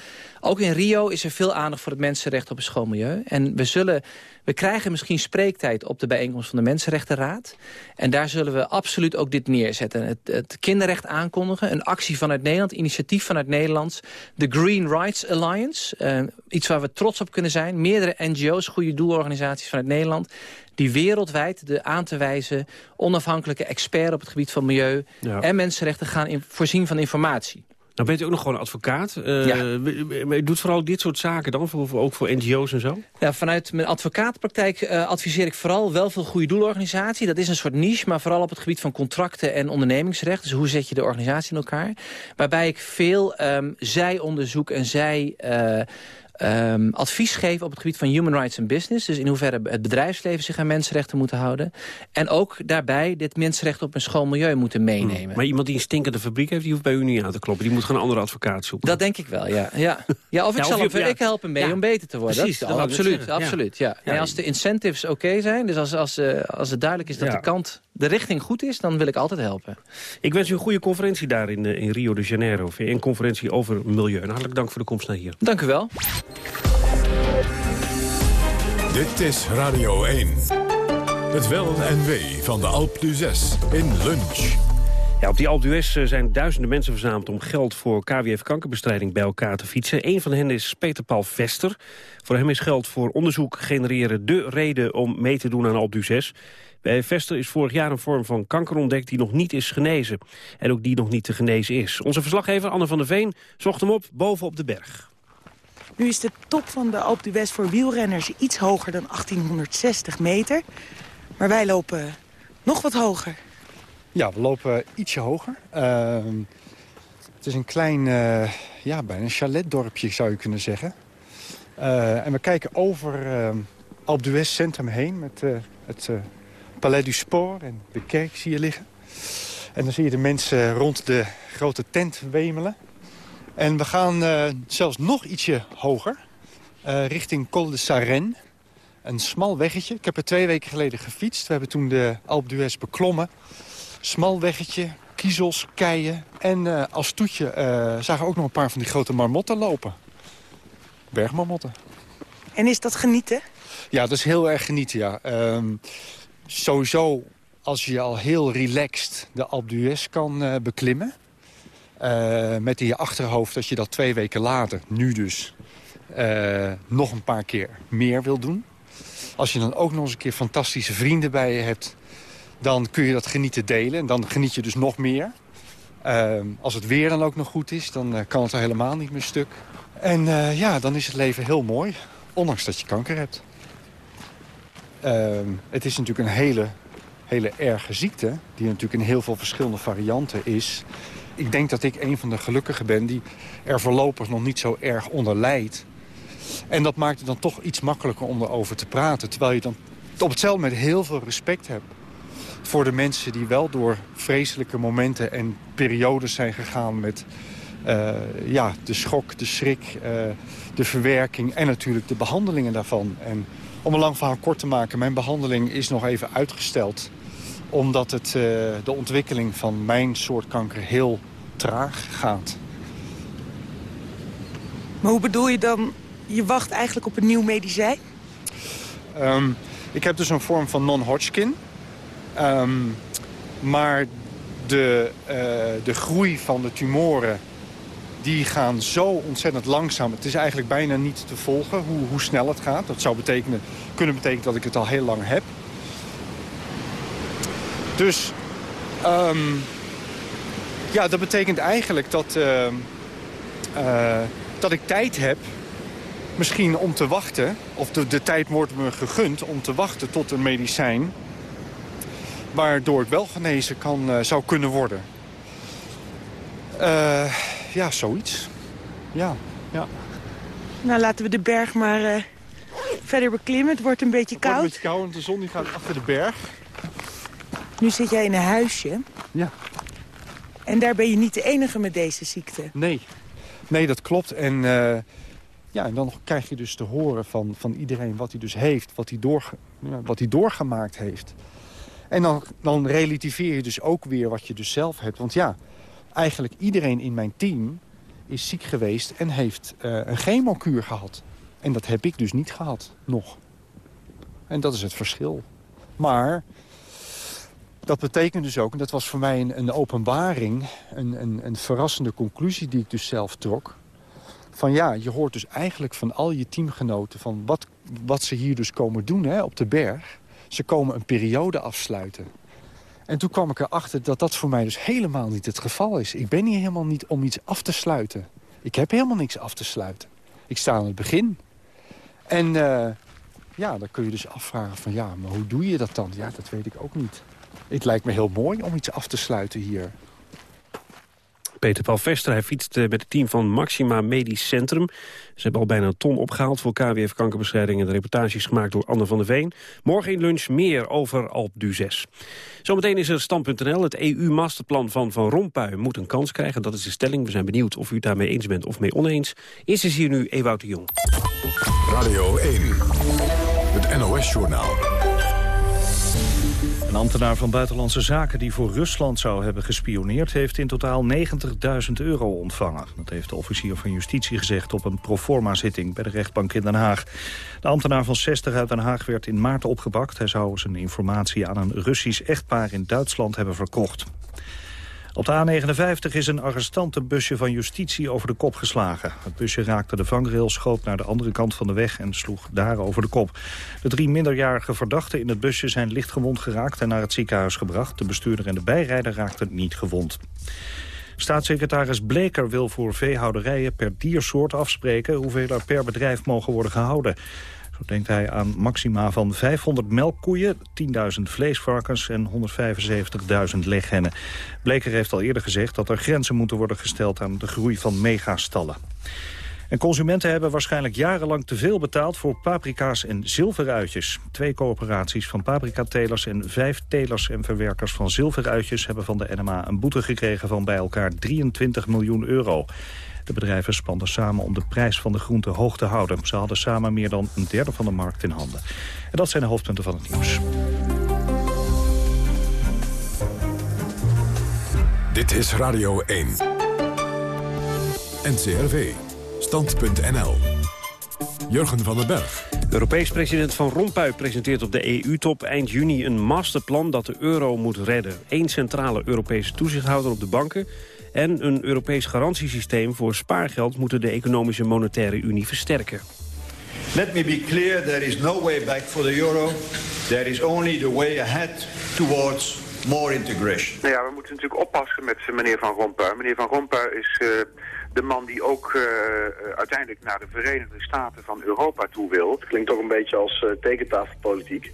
Ook in Rio is er veel aandacht voor het mensenrecht op een schoon milieu. En we, zullen, we krijgen misschien spreektijd op de bijeenkomst van de Mensenrechtenraad. En daar zullen we absoluut ook dit neerzetten. Het, het kinderrecht aankondigen, een actie vanuit Nederland, initiatief vanuit Nederland. De Green Rights Alliance, eh, iets waar we trots op kunnen zijn. Meerdere NGO's, goede doelorganisaties vanuit Nederland die wereldwijd de aan te wijzen onafhankelijke expert op het gebied van milieu Ja. en mensenrechten gaan in- voorzien van informatie. Nou bent u ook nog gewoon advocaat. Eh, Ja. Maar u doet vooral dit soort zaken dan, voor, ook voor NGO's en zo? Ja, vanuit mijn advocaatpraktijk eh, adviseer ik vooral wel veel goede doelorganisatie. Dat is een soort niche, maar vooral op het gebied van contracten en ondernemingsrecht. Dus hoe zet je de organisatie in elkaar? Waarbij ik veel ehm zij-onderzoek en zij... eh, ehm, advies geef op het gebied van human rights en business. Dus in hoeverre het bedrijfsleven zich aan mensenrechten moeten houden. En ook daarbij dit mensenrecht op een schoon milieu moeten meenemen. Maar iemand die een stinkende fabriek heeft, die hoeft bij u niet aan te kloppen. Die moet gewoon een andere advocaat zoeken. Dat denk ik wel, ja. Ja, ja of ik, Ja, zal of je- ik help hem mee Ja. om beter te worden. Precies, dat, dat wou ik net absoluut, absoluut. Ja. Ja, en als de incentives oké zijn, dus als, als, eh, als het duidelijk is dat de kant, de richting goed is, dan wil ik altijd helpen. Ik wens u een goede conferentie daar in, eh, in Rio de Janeiro. VN-conferentie over milieu. En hartelijk dank voor de komst naar hier. Dank u wel. Dit is Radio 1. Het wel en wee van de Alp du 6 in lunch. Ja, op die Alpe d'Huez eh, zijn duizenden mensen verzameld... om geld voor KWF-kankerbestrijding bij elkaar te fietsen. Een van hen is Peter Paul Vester. Voor hem is geld voor onderzoek genereren de reden om mee te doen aan Alpe d'Huez. Bij Vester is vorig jaar een vorm van kanker ontdekt die nog niet is genezen. En ook die nog niet te genezen is. Onze verslaggever Anne van der Veen zocht hem op boven op de berg. Nu is de top van de Alpe d'Huez voor wielrenners iets hoger dan 1860 meter. Maar wij lopen nog wat hoger. Ja, we lopen ietsje hoger. Ehm, het is een klein, eh, ja, bijna een chaletdorpje zou je kunnen zeggen. Eh, en we kijken over ehm Alpe d'Huez centrum heen met eh, het eh, Palais du Sport en de kerk zie je liggen. En dan zie je de mensen rond de grote tent wemelen. En we gaan eh, zelfs nog ietsje hoger, eh, richting Col de Sarenne. Een smal weggetje. Ik heb er twee weken geleden gefietst. We hebben toen de Alpe d'Huez beklommen. Smal weggetje, kiezels, keien. En eh, als toetje zagen we ook nog een paar van die grote marmotten lopen. Bergmarmotten. En is dat genieten? Ja, dat is heel erg genieten, ja. Ehm, sowieso, als je al heel relaxed de Alpe d'Huez kan eh, beklimmen... eh, met in je achterhoofd dat je dat twee weken later, nu dus... eh, nog een paar keer meer wil doen. Als je dan ook nog eens een keer fantastische vrienden bij je hebt... dan kun je dat genieten delen en dan geniet je dus nog meer. Als het weer dan ook nog goed is, dan kan het er helemaal niet meer stuk. En ja, dan is het leven heel mooi, ondanks dat je kanker hebt. Ehm, het is natuurlijk een hele, hele erge ziekte... die natuurlijk in heel veel verschillende varianten is. Ik denk dat ik een van de gelukkigen ben... die er voorlopig nog niet zo erg onder lijdt. En dat maakt het dan toch iets makkelijker om erover te praten. Terwijl je dan op hetzelfde moment heel veel respect hebt... voor de mensen die wel door vreselijke momenten en periodes zijn gegaan... met eh, ja, de schok, de schrik, eh, de verwerking en natuurlijk de behandelingen daarvan. En om een lang verhaal kort te maken, mijn behandeling is nog even uitgesteld. Omdat het, eh, de ontwikkeling van mijn soort kanker heel traag gaat. Maar hoe bedoel je dan, je wacht eigenlijk op een nieuw medicijn? Um, ik heb dus een vorm van non-Hodgkin. Um, maar de, uh, de groei van de tumoren die gaan zo ontzettend langzaam. Het is eigenlijk bijna niet te volgen hoe, hoe snel het gaat. Dat zou betekenen, kunnen betekenen dat ik het al heel lang heb. Dus um, ja, dat betekent eigenlijk dat, uh, uh, dat ik tijd heb misschien om te wachten... of de, tijd wordt me gegund om te wachten tot een medicijn... waardoor ik wel genezen kan, uh, zou kunnen worden. Uh, ja, zoiets. Ja, ja. Nou, laten we de berg maar uh, verder beklimmen. Het wordt een beetje koud. Het wordt een beetje koud, want de zon die gaat achter de berg. Nu zit jij in een huisje. Ja. En daar ben je niet de enige met deze ziekte. Nee, nee dat klopt. En, uh, ja, en dan krijg je dus te horen van, van iedereen wat hij dus heeft. Wat hij, doorge, ja, wat hij doorgemaakt heeft. En dan, dan relativeer je dus ook weer wat je dus zelf hebt. Want ja, eigenlijk iedereen in mijn team is ziek geweest en heeft uh, een chemokuur gehad. En dat heb ik dus niet gehad, nog. En dat is het verschil. Maar dat betekent dus ook, en dat was voor mij een, een openbaring... Een, een, een verrassende conclusie die ik dus zelf trok... van ja, je hoort dus eigenlijk van al je teamgenoten... van wat, wat ze hier dus komen doen hè, op de berg. Ze komen een periode afsluiten. En toen kwam ik erachter dat dat voor mij dus helemaal niet het geval is. Ik ben hier helemaal niet om iets af te sluiten. Ik heb helemaal niks af te sluiten. Ik sta aan het begin. En uh, ja, dan kun je dus afvragen van ja, maar hoe doe je dat dan? Ja, dat weet ik ook niet. Het lijkt me heel mooi om iets af te sluiten hier. Peter Paul Vester, hij fietst met het team van Maxima Medisch Centrum. Ze hebben al bijna een ton opgehaald voor KWF kankerbestrijding... en de reportages gemaakt door Anne van der Veen. Morgen in lunch meer over Alp du 6. Zometeen is er Stand.nl. Het EU-masterplan van Van Rompuy moet een kans krijgen. Dat is de stelling. We zijn benieuwd of u het daarmee eens bent of mee oneens. Eerst is hier nu Ewout de Jong. Radio 1, het NOS-journaal. Een ambtenaar van Buitenlandse Zaken die voor Rusland zou hebben gespioneerd... heeft in totaal 90.000 euro ontvangen. Dat heeft de officier van Justitie gezegd op een proforma-zitting... bij de rechtbank in Den Haag. De ambtenaar van 60 uit Den Haag werd in maart opgepakt. Hij zou zijn informatie aan een Russisch echtpaar in Duitsland hebben verkocht. Op de A59 is een arrestantenbusje van justitie over de kop geslagen. Het busje raakte de vangrail, schoot naar de andere kant van de weg en sloeg daar over de kop. De drie minderjarige verdachten in het busje zijn lichtgewond geraakt en naar het ziekenhuis gebracht. De bestuurder en de bijrijder raakten niet gewond. Staatssecretaris Bleker wil voor veehouderijen per diersoort afspreken hoeveel er per bedrijf mogen worden gehouden. Denkt hij aan maxima van 500 melkkoeien, 10.000 vleesvarkens en 175.000 leghennen. Bleker heeft al eerder gezegd dat er grenzen moeten worden gesteld aan de groei van megastallen. En consumenten hebben waarschijnlijk jarenlang te veel betaald voor paprika's en zilveruitjes. Twee coöperaties van paprikatelers en vijf telers en verwerkers van zilveruitjes... hebben van de NMA een boete gekregen van bij elkaar 23 miljoen euro. De bedrijven spanden samen om de prijs van de groente hoog te houden. Ze hadden samen meer dan een derde van de markt in handen. En dat zijn de hoofdpunten van het nieuws. Dit is Radio 1. NCRV. Stand.nl. Jurgen van den Berg. Europees president Van Rompuy presenteert op de EU-top eind juni een masterplan dat de euro moet redden. Eén centrale Europese toezichthouder op de banken en een Europees garantiesysteem voor spaargeld moeten de economische monetaire unie versterken. Let me be clear, there is no way back for the euro. There is only the way ahead towards more integration. Nou ja, we moeten natuurlijk oppassen met meneer Van Rompuy. Meneer Van Rompuy is uh, de man die ook uh, uiteindelijk naar de Verenigde Staten van Europa toe wil. Het klinkt toch een beetje als uh, tekentafelpolitiek.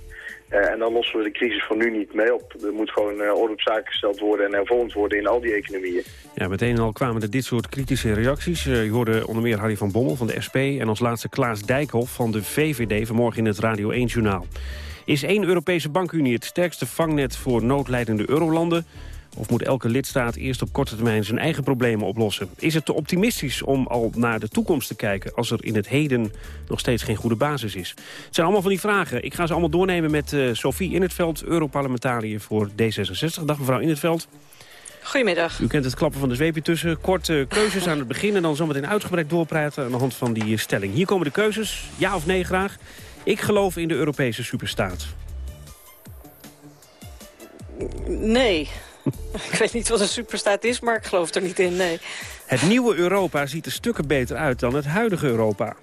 Uh, en dan lossen we de crisis van nu niet mee op. Er moet gewoon uh, orde op zaken gesteld worden en hervormd worden in al die economieën. Ja, meteen al kwamen er dit soort kritische reacties. Uh, je hoorde onder meer Harry van Bommel van de SP... en als laatste Klaas Dijkhoff van de VVD vanmorgen in het Radio 1-journaal. Is één Europese bankunie het sterkste vangnet voor noodlijdende eurolanden... Of moet elke lidstaat eerst op korte termijn zijn eigen problemen oplossen? Is het te optimistisch om al naar de toekomst te kijken... als er in het heden nog steeds geen goede basis is? Het zijn allemaal van die vragen. Ik ga ze allemaal doornemen met uh, Sophie In het Veld, Europarlementariër voor D66. Dag mevrouw In het Veld. Goedemiddag. U kent het klappen van de zweepje tussen. Korte keuzes aan het begin en dan zometeen uitgebreid doorpraten aan de hand van die stelling. Hier komen de keuzes. Ja of nee graag. Ik geloof in de Europese superstaat. Nee. ik weet niet wat een superstaat is, maar ik geloof er niet in, nee. Het nieuwe Europa ziet er stukken beter uit dan het huidige Europa.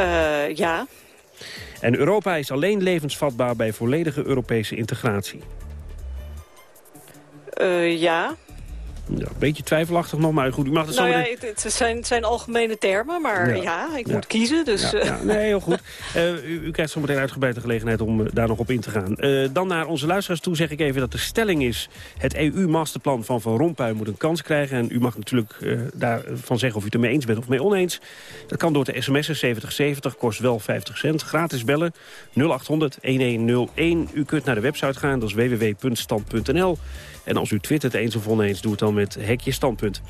Uh, ja. En Europa is alleen levensvatbaar bij volledige Europese integratie. Uh, ja. Ja, een beetje twijfelachtig nog, maar goed, u mag het nou zo... ja, het, het, zijn, zijn algemene termen, maar ja, ik moet kiezen. Dus, ja. Nee, heel goed. Uh, u, u, krijgt zo meteen uitgebreid de gelegenheid om uh, daar nog op in te gaan. Uh, dan naar onze luisteraars toe zeg ik even dat de stelling is... het EU-masterplan van Van Rompuy moet een kans krijgen. En u mag natuurlijk daarvan zeggen of u het ermee eens bent of mee oneens. Dat kan door de sms'en 7070, kost wel 50 cent. Gratis bellen 0800-1101. U kunt naar de website gaan, dat is www.stand.nl. En als u twittert eens of oneens, doe het dan met hekje standpunt.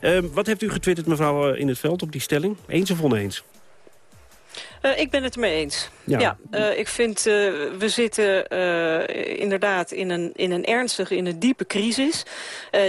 Uh, wat heeft u getwitterd, mevrouw, in het veld op die stelling? Eens of oneens? Uh, ik ben het ermee eens. Ja, ja uh, ik vind, uh, we zitten inderdaad in een, in een ernstige, in een diepe crisis.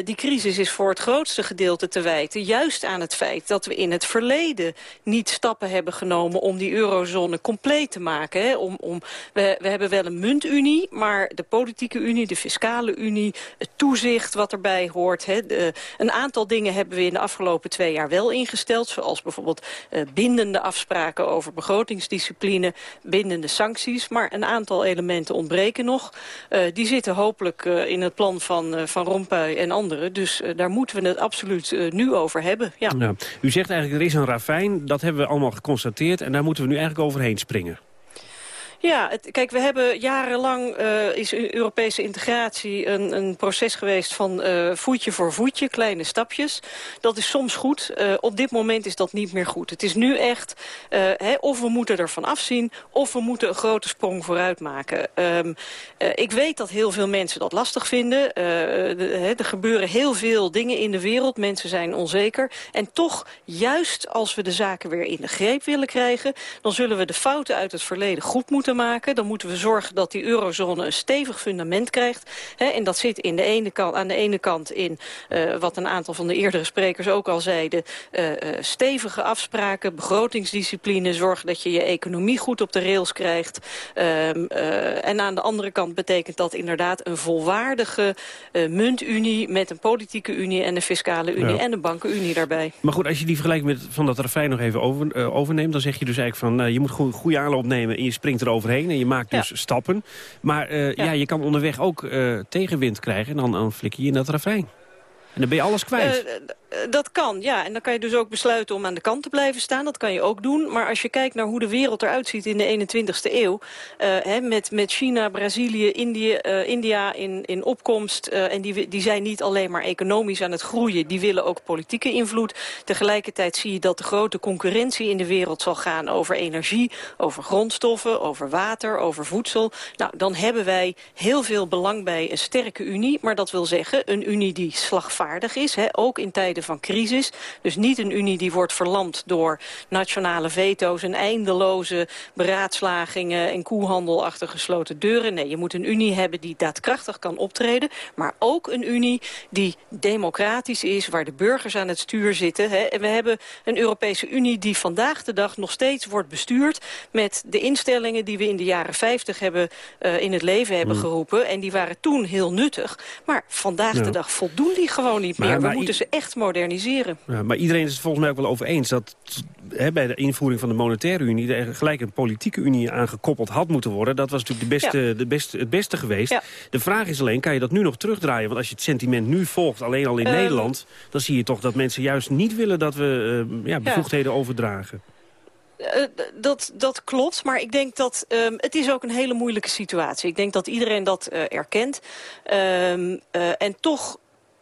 die crisis is voor het grootste gedeelte te wijten juist aan het feit dat we in het verleden niet stappen hebben genomen om die eurozone compleet te maken. Hè? Om, om, we, we hebben wel een muntunie, maar de politieke unie, de fiscale unie, het toezicht wat erbij hoort. Hè? De, een aantal dingen hebben we in de afgelopen twee jaar wel ingesteld, zoals bijvoorbeeld bindende afspraken over begrotingsdiscipline, bindende sancties. Maar een aantal elementen ontbreken nog. Uh, die zitten hopelijk uh, in het plan van, uh, van Rompuy en anderen. Dus daar moeten we het absoluut nu over hebben. Ja. U zegt eigenlijk er is een ravijn. Dat hebben we allemaal geconstateerd. En daar moeten we nu eigenlijk overheen springen. Ja, kijk, we hebben jarenlang uh, is Europese integratie een, een proces geweest van uh, voetje voor voetje, kleine stapjes. Dat is soms goed. Uh, op dit moment is dat niet meer goed. Het is nu echt, hè, of we moeten ervan afzien, of we moeten een grote sprong vooruit maken. Um, ik weet dat heel veel mensen dat lastig vinden. De, er gebeuren heel veel dingen in de wereld. Mensen zijn onzeker. En toch, juist als we de zaken weer in de greep willen krijgen, dan zullen we de fouten uit het verleden goed moeten maken. Dan moeten we zorgen dat die eurozone een stevig fundament krijgt. Hè, en dat zit in de ene kant, aan de ene kant in, uh, wat een aantal van de eerdere sprekers ook al zeiden, uh, stevige afspraken, begrotingsdiscipline, zorgen dat je je economie goed op de rails krijgt. en aan de andere kant betekent dat inderdaad een volwaardige muntunie met een politieke unie en een fiscale unie ja. en een bankenunie daarbij. Maar goed, als je die vergelijking met van dat Rafijn nog even over, overneemt, dan zeg je dus eigenlijk van je moet goed goede aanloop nemen en je springt erover overheen en je maakt dus ja. stappen. Maar uh, ja. ja. je kan onderweg ook uh, tegenwind krijgen en dan, dan flikker je in dat ravijn. En dan ben je alles kwijt. Uh, dat kan, ja. En dan kan je dus ook besluiten om aan de kant te blijven staan. Dat kan je ook doen. Maar als je kijkt naar hoe de wereld eruit ziet in de 21ste eeuw... Uh, hè, met, met China, Brazilië, Indië, uh, India in, in opkomst... En die, die zijn niet alleen maar economisch aan het groeien. Die willen ook politieke invloed. Tegelijkertijd zie je dat de grote concurrentie in de wereld zal gaan... over energie, over grondstoffen, over water, over voedsel. Nou, dan hebben wij heel veel belang bij een sterke unie. Maar dat wil zeggen een unie die slagvaardig is, hè, ook in tijden van crisis. Dus niet een unie die wordt verlamd door nationale veto's... en eindeloze beraadslagingen en koehandel achter gesloten deuren. Nee, je moet een unie hebben die daadkrachtig kan optreden... maar ook een unie die democratisch is, waar de burgers aan het stuur zitten. Hè. En we hebben een Europese Unie die vandaag de dag nog steeds wordt bestuurd... met de instellingen die we in de jaren 50 hebben, uh, in het leven hebben mm. geroepen. En die waren toen heel nuttig. Maar vandaag ja. de dag voldoen die gewoon niet meer. Maar, we moeten ze echt moderniseren. Ja, maar iedereen is het volgens mij ook wel over eens dat hè, bij de invoering van de monetaire unie... er gelijk een politieke unie aangekoppeld had moeten worden. Dat was natuurlijk de beste, ja. de beste, het beste geweest. Ja. De vraag is alleen, kan je dat nu nog terugdraaien? Want als je het sentiment nu volgt, alleen al in uh, Nederland... dan zie je toch dat mensen juist niet willen dat we uh, ja, bevoegdheden overdragen. Uh, dat, dat klopt, maar ik denk dat um, het is ook een hele moeilijke situatie. Ik denk dat iedereen dat uh, erkent. Um, uh, en toch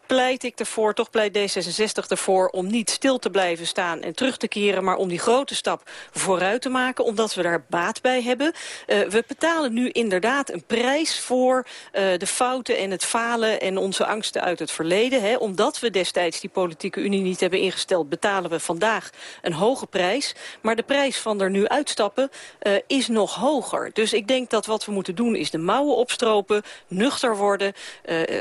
pleit ik ervoor, toch pleit D66 ervoor... om niet stil te blijven staan en terug te keren... maar om die grote stap vooruit te maken, omdat we daar baat bij hebben. Uh, we betalen nu inderdaad een prijs voor uh, de fouten en het falen... en onze angsten uit het verleden. Hè. Omdat we destijds die politieke unie niet hebben ingesteld... betalen we vandaag een hoge prijs. Maar de prijs van er nu uitstappen uh, is nog hoger. Dus ik denk dat wat we moeten doen is de mouwen opstropen... nuchter worden,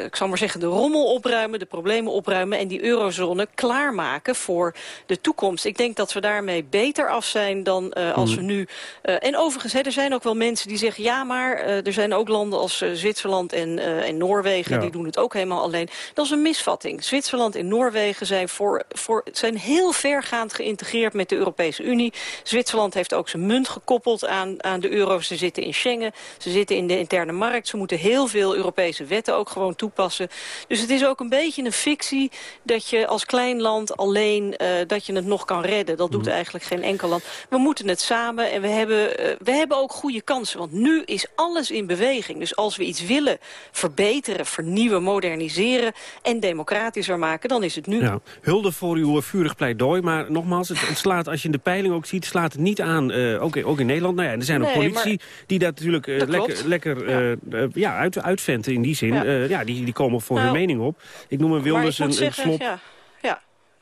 ik zal maar zeggen de rommel opruimen... de problemen opruimen en die eurozone klaarmaken voor de toekomst. Ik denk dat we daarmee beter af zijn dan uh, als mm. we nu... Uh, en overigens, hè, er zijn ook wel mensen die zeggen... ja, maar uh, er zijn ook landen als Zwitserland en, en Noorwegen... Ja. die doen het ook helemaal alleen. Dat is een misvatting. Zwitserland en Noorwegen zijn, voor, voor, zijn heel vergaand geïntegreerd met de Europese Unie. Zwitserland heeft ook zijn munt gekoppeld aan, aan de euro. Ze zitten in Schengen, ze zitten in de interne markt. Ze moeten heel veel Europese wetten ook gewoon toepassen. Dus het is ook een beetje een fictie dat je als klein land alleen... Uh, dat je het nog kan redden. Dat doet mm. eigenlijk geen enkel land. We moeten het samen en we hebben, uh, we hebben ook goede kansen. Want nu is alles in beweging. Dus als we iets willen verbeteren, vernieuwen, moderniseren... en democratischer maken, dan is het nu. Ja, hulde voor uw vurig pleidooi. Maar nogmaals, het, het, slaat, als je in de peiling ook ziet... slaat het niet aan, uh, ook, ook in Nederland. Nou ja, er zijn ook nee, politici die dat natuurlijk dat lekker, lekker ja. ja, uit, uitventen in die zin. Ja. ja die, die komen voor nou, hun mening op. Ik noem een Wilders een, een. Ja.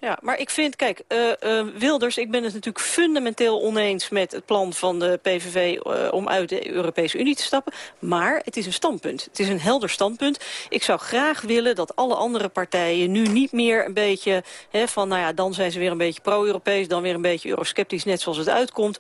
Ja, maar ik vind, kijk, uh, uh, Wilders, ik ben het natuurlijk fundamenteel oneens met het plan van de PVV uh, om uit de Europese Unie te stappen. Maar het is een standpunt. Het is een helder standpunt. Ik zou graag willen dat alle andere partijen nu niet meer een beetje hè, van, nou ja, dan zijn ze weer een beetje pro-Europees, dan weer een beetje eurosceptisch, net zoals het uitkomt.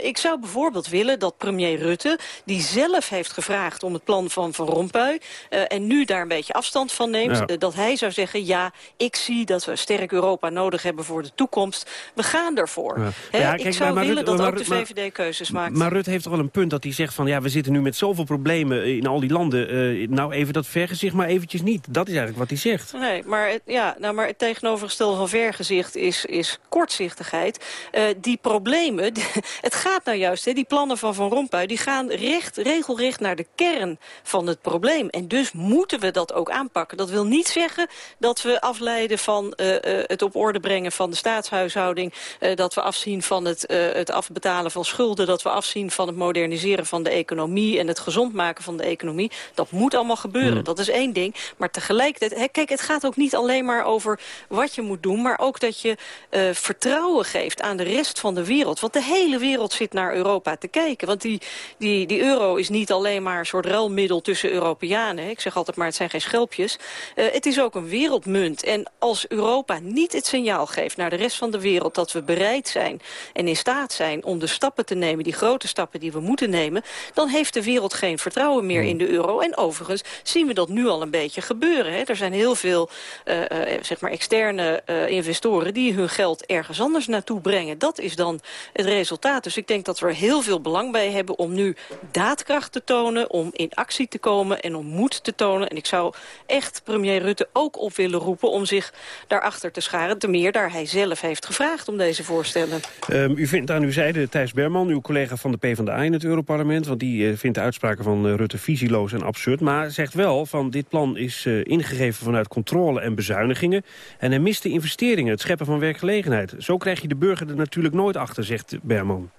ik zou bijvoorbeeld willen dat premier Rutte, die zelf heeft gevraagd om het plan van Van Rompuy, en nu daar een beetje afstand van neemt, ja. dat hij zou zeggen, ja, ik zie dat we sterk Europa nodig hebben voor de toekomst. We gaan ervoor. Ja. He, ja, kijk, ik zou maar, willen Rut, dat ook de VVD keuzes maakt. Maar Rutte heeft toch wel een punt dat hij zegt van... ja, we zitten nu met zoveel problemen in al die landen. Uh, nou, even dat vergezicht maar eventjes niet. Dat is eigenlijk wat hij zegt. Nee, maar het, ja, nou, maar het tegenovergestelde van vergezicht is, is kortzichtigheid. Uh, die problemen, het gaat nou juist, he, die plannen van Van Rompuy... die gaan recht, regelrecht naar de kern van het probleem. En dus moeten we dat ook aanpakken. Dat wil niet zeggen dat we afleiden van uh, het op orde brengen van de staatshuishouding. Uh, dat we afzien van het, uh, het afbetalen van schulden. Dat we afzien van het moderniseren van de economie. En het gezond maken van de economie. Dat moet allemaal gebeuren. Mm. Dat is één ding. Maar tegelijkertijd, hè, kijk, het gaat ook niet alleen maar over wat je moet doen. Maar ook dat je uh, vertrouwen geeft aan de rest van de wereld. Want de hele wereld zit naar Europa te kijken. Want die, die, die euro is niet alleen maar een soort ruilmiddel tussen Europeanen. Ik zeg altijd maar, het zijn geen schelpjes. Uh, het is ook een wereldmunt. En als Europa niet het signaal geeft naar de rest van de wereld... dat we bereid zijn en in staat zijn om de stappen te nemen... die grote stappen die we moeten nemen... dan heeft de wereld geen vertrouwen meer in de euro. En overigens zien we dat nu al een beetje gebeuren. Hè. Er zijn heel veel uh, uh, zeg maar externe uh, investoren... die hun geld ergens anders naartoe brengen. Dat is dan het resultaat. Dus ik denk dat we er heel veel belang bij hebben... om nu daadkracht te tonen, om in actie te komen... en om moed te tonen. En ik zou echt premier Rutte ook op willen roepen... om zich daarachter te scharen. Te meer daar hij zelf heeft gevraagd om deze voorstellen. Um, u vindt aan uw zijde Thijs Berman, uw collega van de PvdA in het Europarlement. Want die uh, vindt de uitspraken van uh, Rutte visieloos en absurd. Maar zegt wel van dit plan is uh, ingegeven vanuit controle en bezuinigingen. En hij mist de investeringen, het scheppen van werkgelegenheid. Zo krijg je de burger er natuurlijk nooit achter, zegt Berman.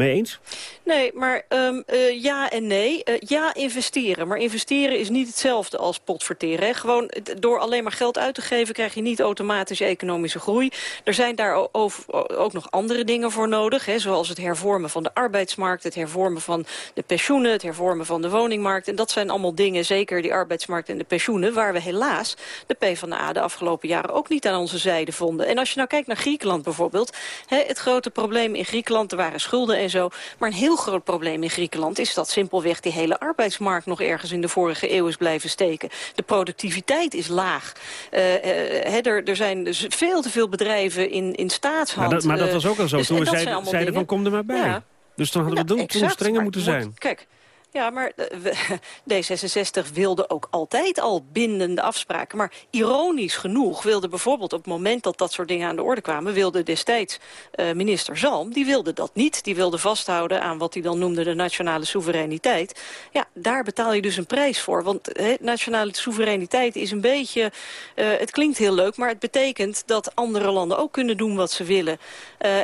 Eens? Nee, maar um, uh, ja en nee. Uh, ja, investeren. Maar investeren is niet hetzelfde als potverteren. Gewoon door alleen maar geld uit te geven... krijg je niet automatisch economische groei. Er zijn daar ook nog andere dingen voor nodig. Hè, zoals het hervormen van de arbeidsmarkt... het hervormen van de pensioenen... het hervormen van de woningmarkt. En dat zijn allemaal dingen, zeker die arbeidsmarkt en de pensioenen... waar we helaas de PvdA de afgelopen jaren ook niet aan onze zijde vonden. En als je nou kijkt naar Griekenland bijvoorbeeld... Hè, het grote probleem in Griekenland, waren schulden en zo. Maar een heel groot probleem in Griekenland is dat simpelweg die hele arbeidsmarkt nog ergens in de vorige eeuw is blijven steken. De productiviteit is laag. Uh, uh, er, er zijn dus veel te veel bedrijven in, in staatshand. Maar dat, maar dat was ook al zo. Dus, toen we zeiden, zeiden van kom er maar bij. Ja. Dus dan hadden we ja, toen strenger moeten zijn. Kijk, Ja, maar eh, we- D66 wilde ook altijd al bindende afspraken. Maar ironisch genoeg wilde bijvoorbeeld op het moment dat dat soort dingen aan de orde kwamen... wilde destijds eh, minister Zalm, die wilde dat niet. Die wilde vasthouden aan wat hij dan noemde de nationale soevereiniteit. Ja, daar betaal je dus een prijs voor. Want nationale soevereiniteit is een beetje... eh, het klinkt heel leuk, maar het betekent dat andere landen ook kunnen doen wat ze willen.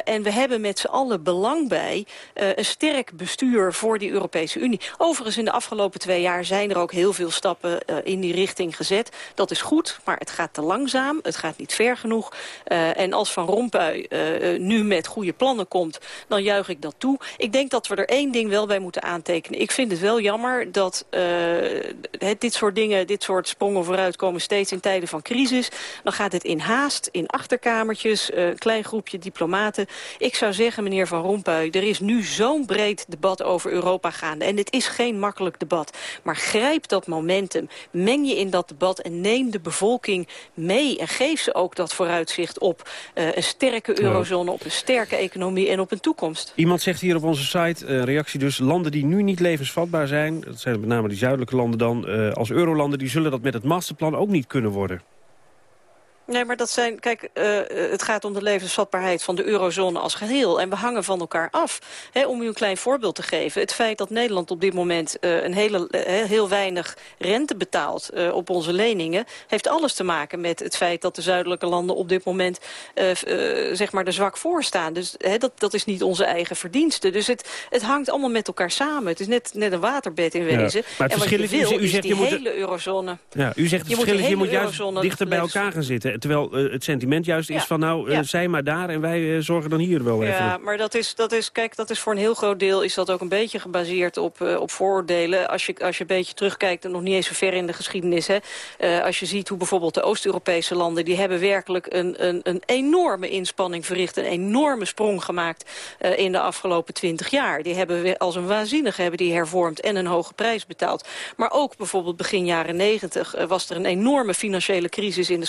En we hebben met z'n allen belang bij een sterk bestuur voor die Europese Unie. Overigens, in de afgelopen twee jaar zijn er ook heel veel stappen eh, in die richting gezet. Dat is goed, maar het gaat te langzaam. Het gaat niet ver genoeg. Eh, en als Van Rompuy eh, nu met goede plannen komt, dan juich ik dat toe. Ik denk dat we er één ding wel bij moeten aantekenen. Ik vind het wel jammer dat dit soort dingen, dit soort sprongen vooruit komen steeds in tijden van crisis. Dan gaat het in haast, in achterkamertjes, een klein groepje diplomaten. Ik zou zeggen, meneer Van Rompuy, er is nu zo'n breed debat over Europa gaande. En dit is geen makkelijk debat. Maar grijp dat momentum, meng je in dat debat en neem de bevolking mee. En geef ze ook dat vooruitzicht op eh, een sterke eurozone, op een sterke economie en op een toekomst. Iemand zegt hier op onze site, eh, reactie dus... landen die nu niet levensvatbaar zijn, dat zijn met name die zuidelijke landen dan... eh, als eurolanden, die zullen dat met het masterplan ook niet kunnen worden. Nee, maar dat zijn, kijk, uh, het gaat om de levensvatbaarheid van de eurozone als geheel. En we hangen van elkaar af. He, om u een klein voorbeeld te geven. Het feit dat Nederland op dit moment uh, een hele, uh, heel weinig rente betaalt op onze leningen... heeft alles te maken met het feit dat de zuidelijke landen op dit moment zeg maar er zwak voor staan. Dus he, dat, dat is niet onze eigen verdienste. Dus het, het hangt allemaal met elkaar samen. Het is net, net een waterbed in wezen. Ja, maar het en wat je wil, is, u zegt, is die je moet, hele eurozone... Ja, u zegt het je verschil is, je moet juist dichter bij elkaar gaan zitten. Terwijl uh, het sentiment juist is van nou, Ja. zij maar daar en wij zorgen dan hier wel even. Ja, maar dat is, dat is, kijk, dat is voor een heel groot deel is dat ook een beetje gebaseerd op, op vooroordelen. Als je, als je een beetje terugkijkt, en nog niet eens zo ver in de geschiedenis, hè, als je ziet hoe bijvoorbeeld de Oost-Europese landen, die hebben werkelijk een, een, een enorme inspanning verricht, een enorme sprong gemaakt uh, in de afgelopen twintig jaar. Die hebben we als een waanzinnige hebben die hervormd en een hoge prijs betaald. Maar ook bijvoorbeeld begin jaren negentig uh, was er een enorme financiële crisis in de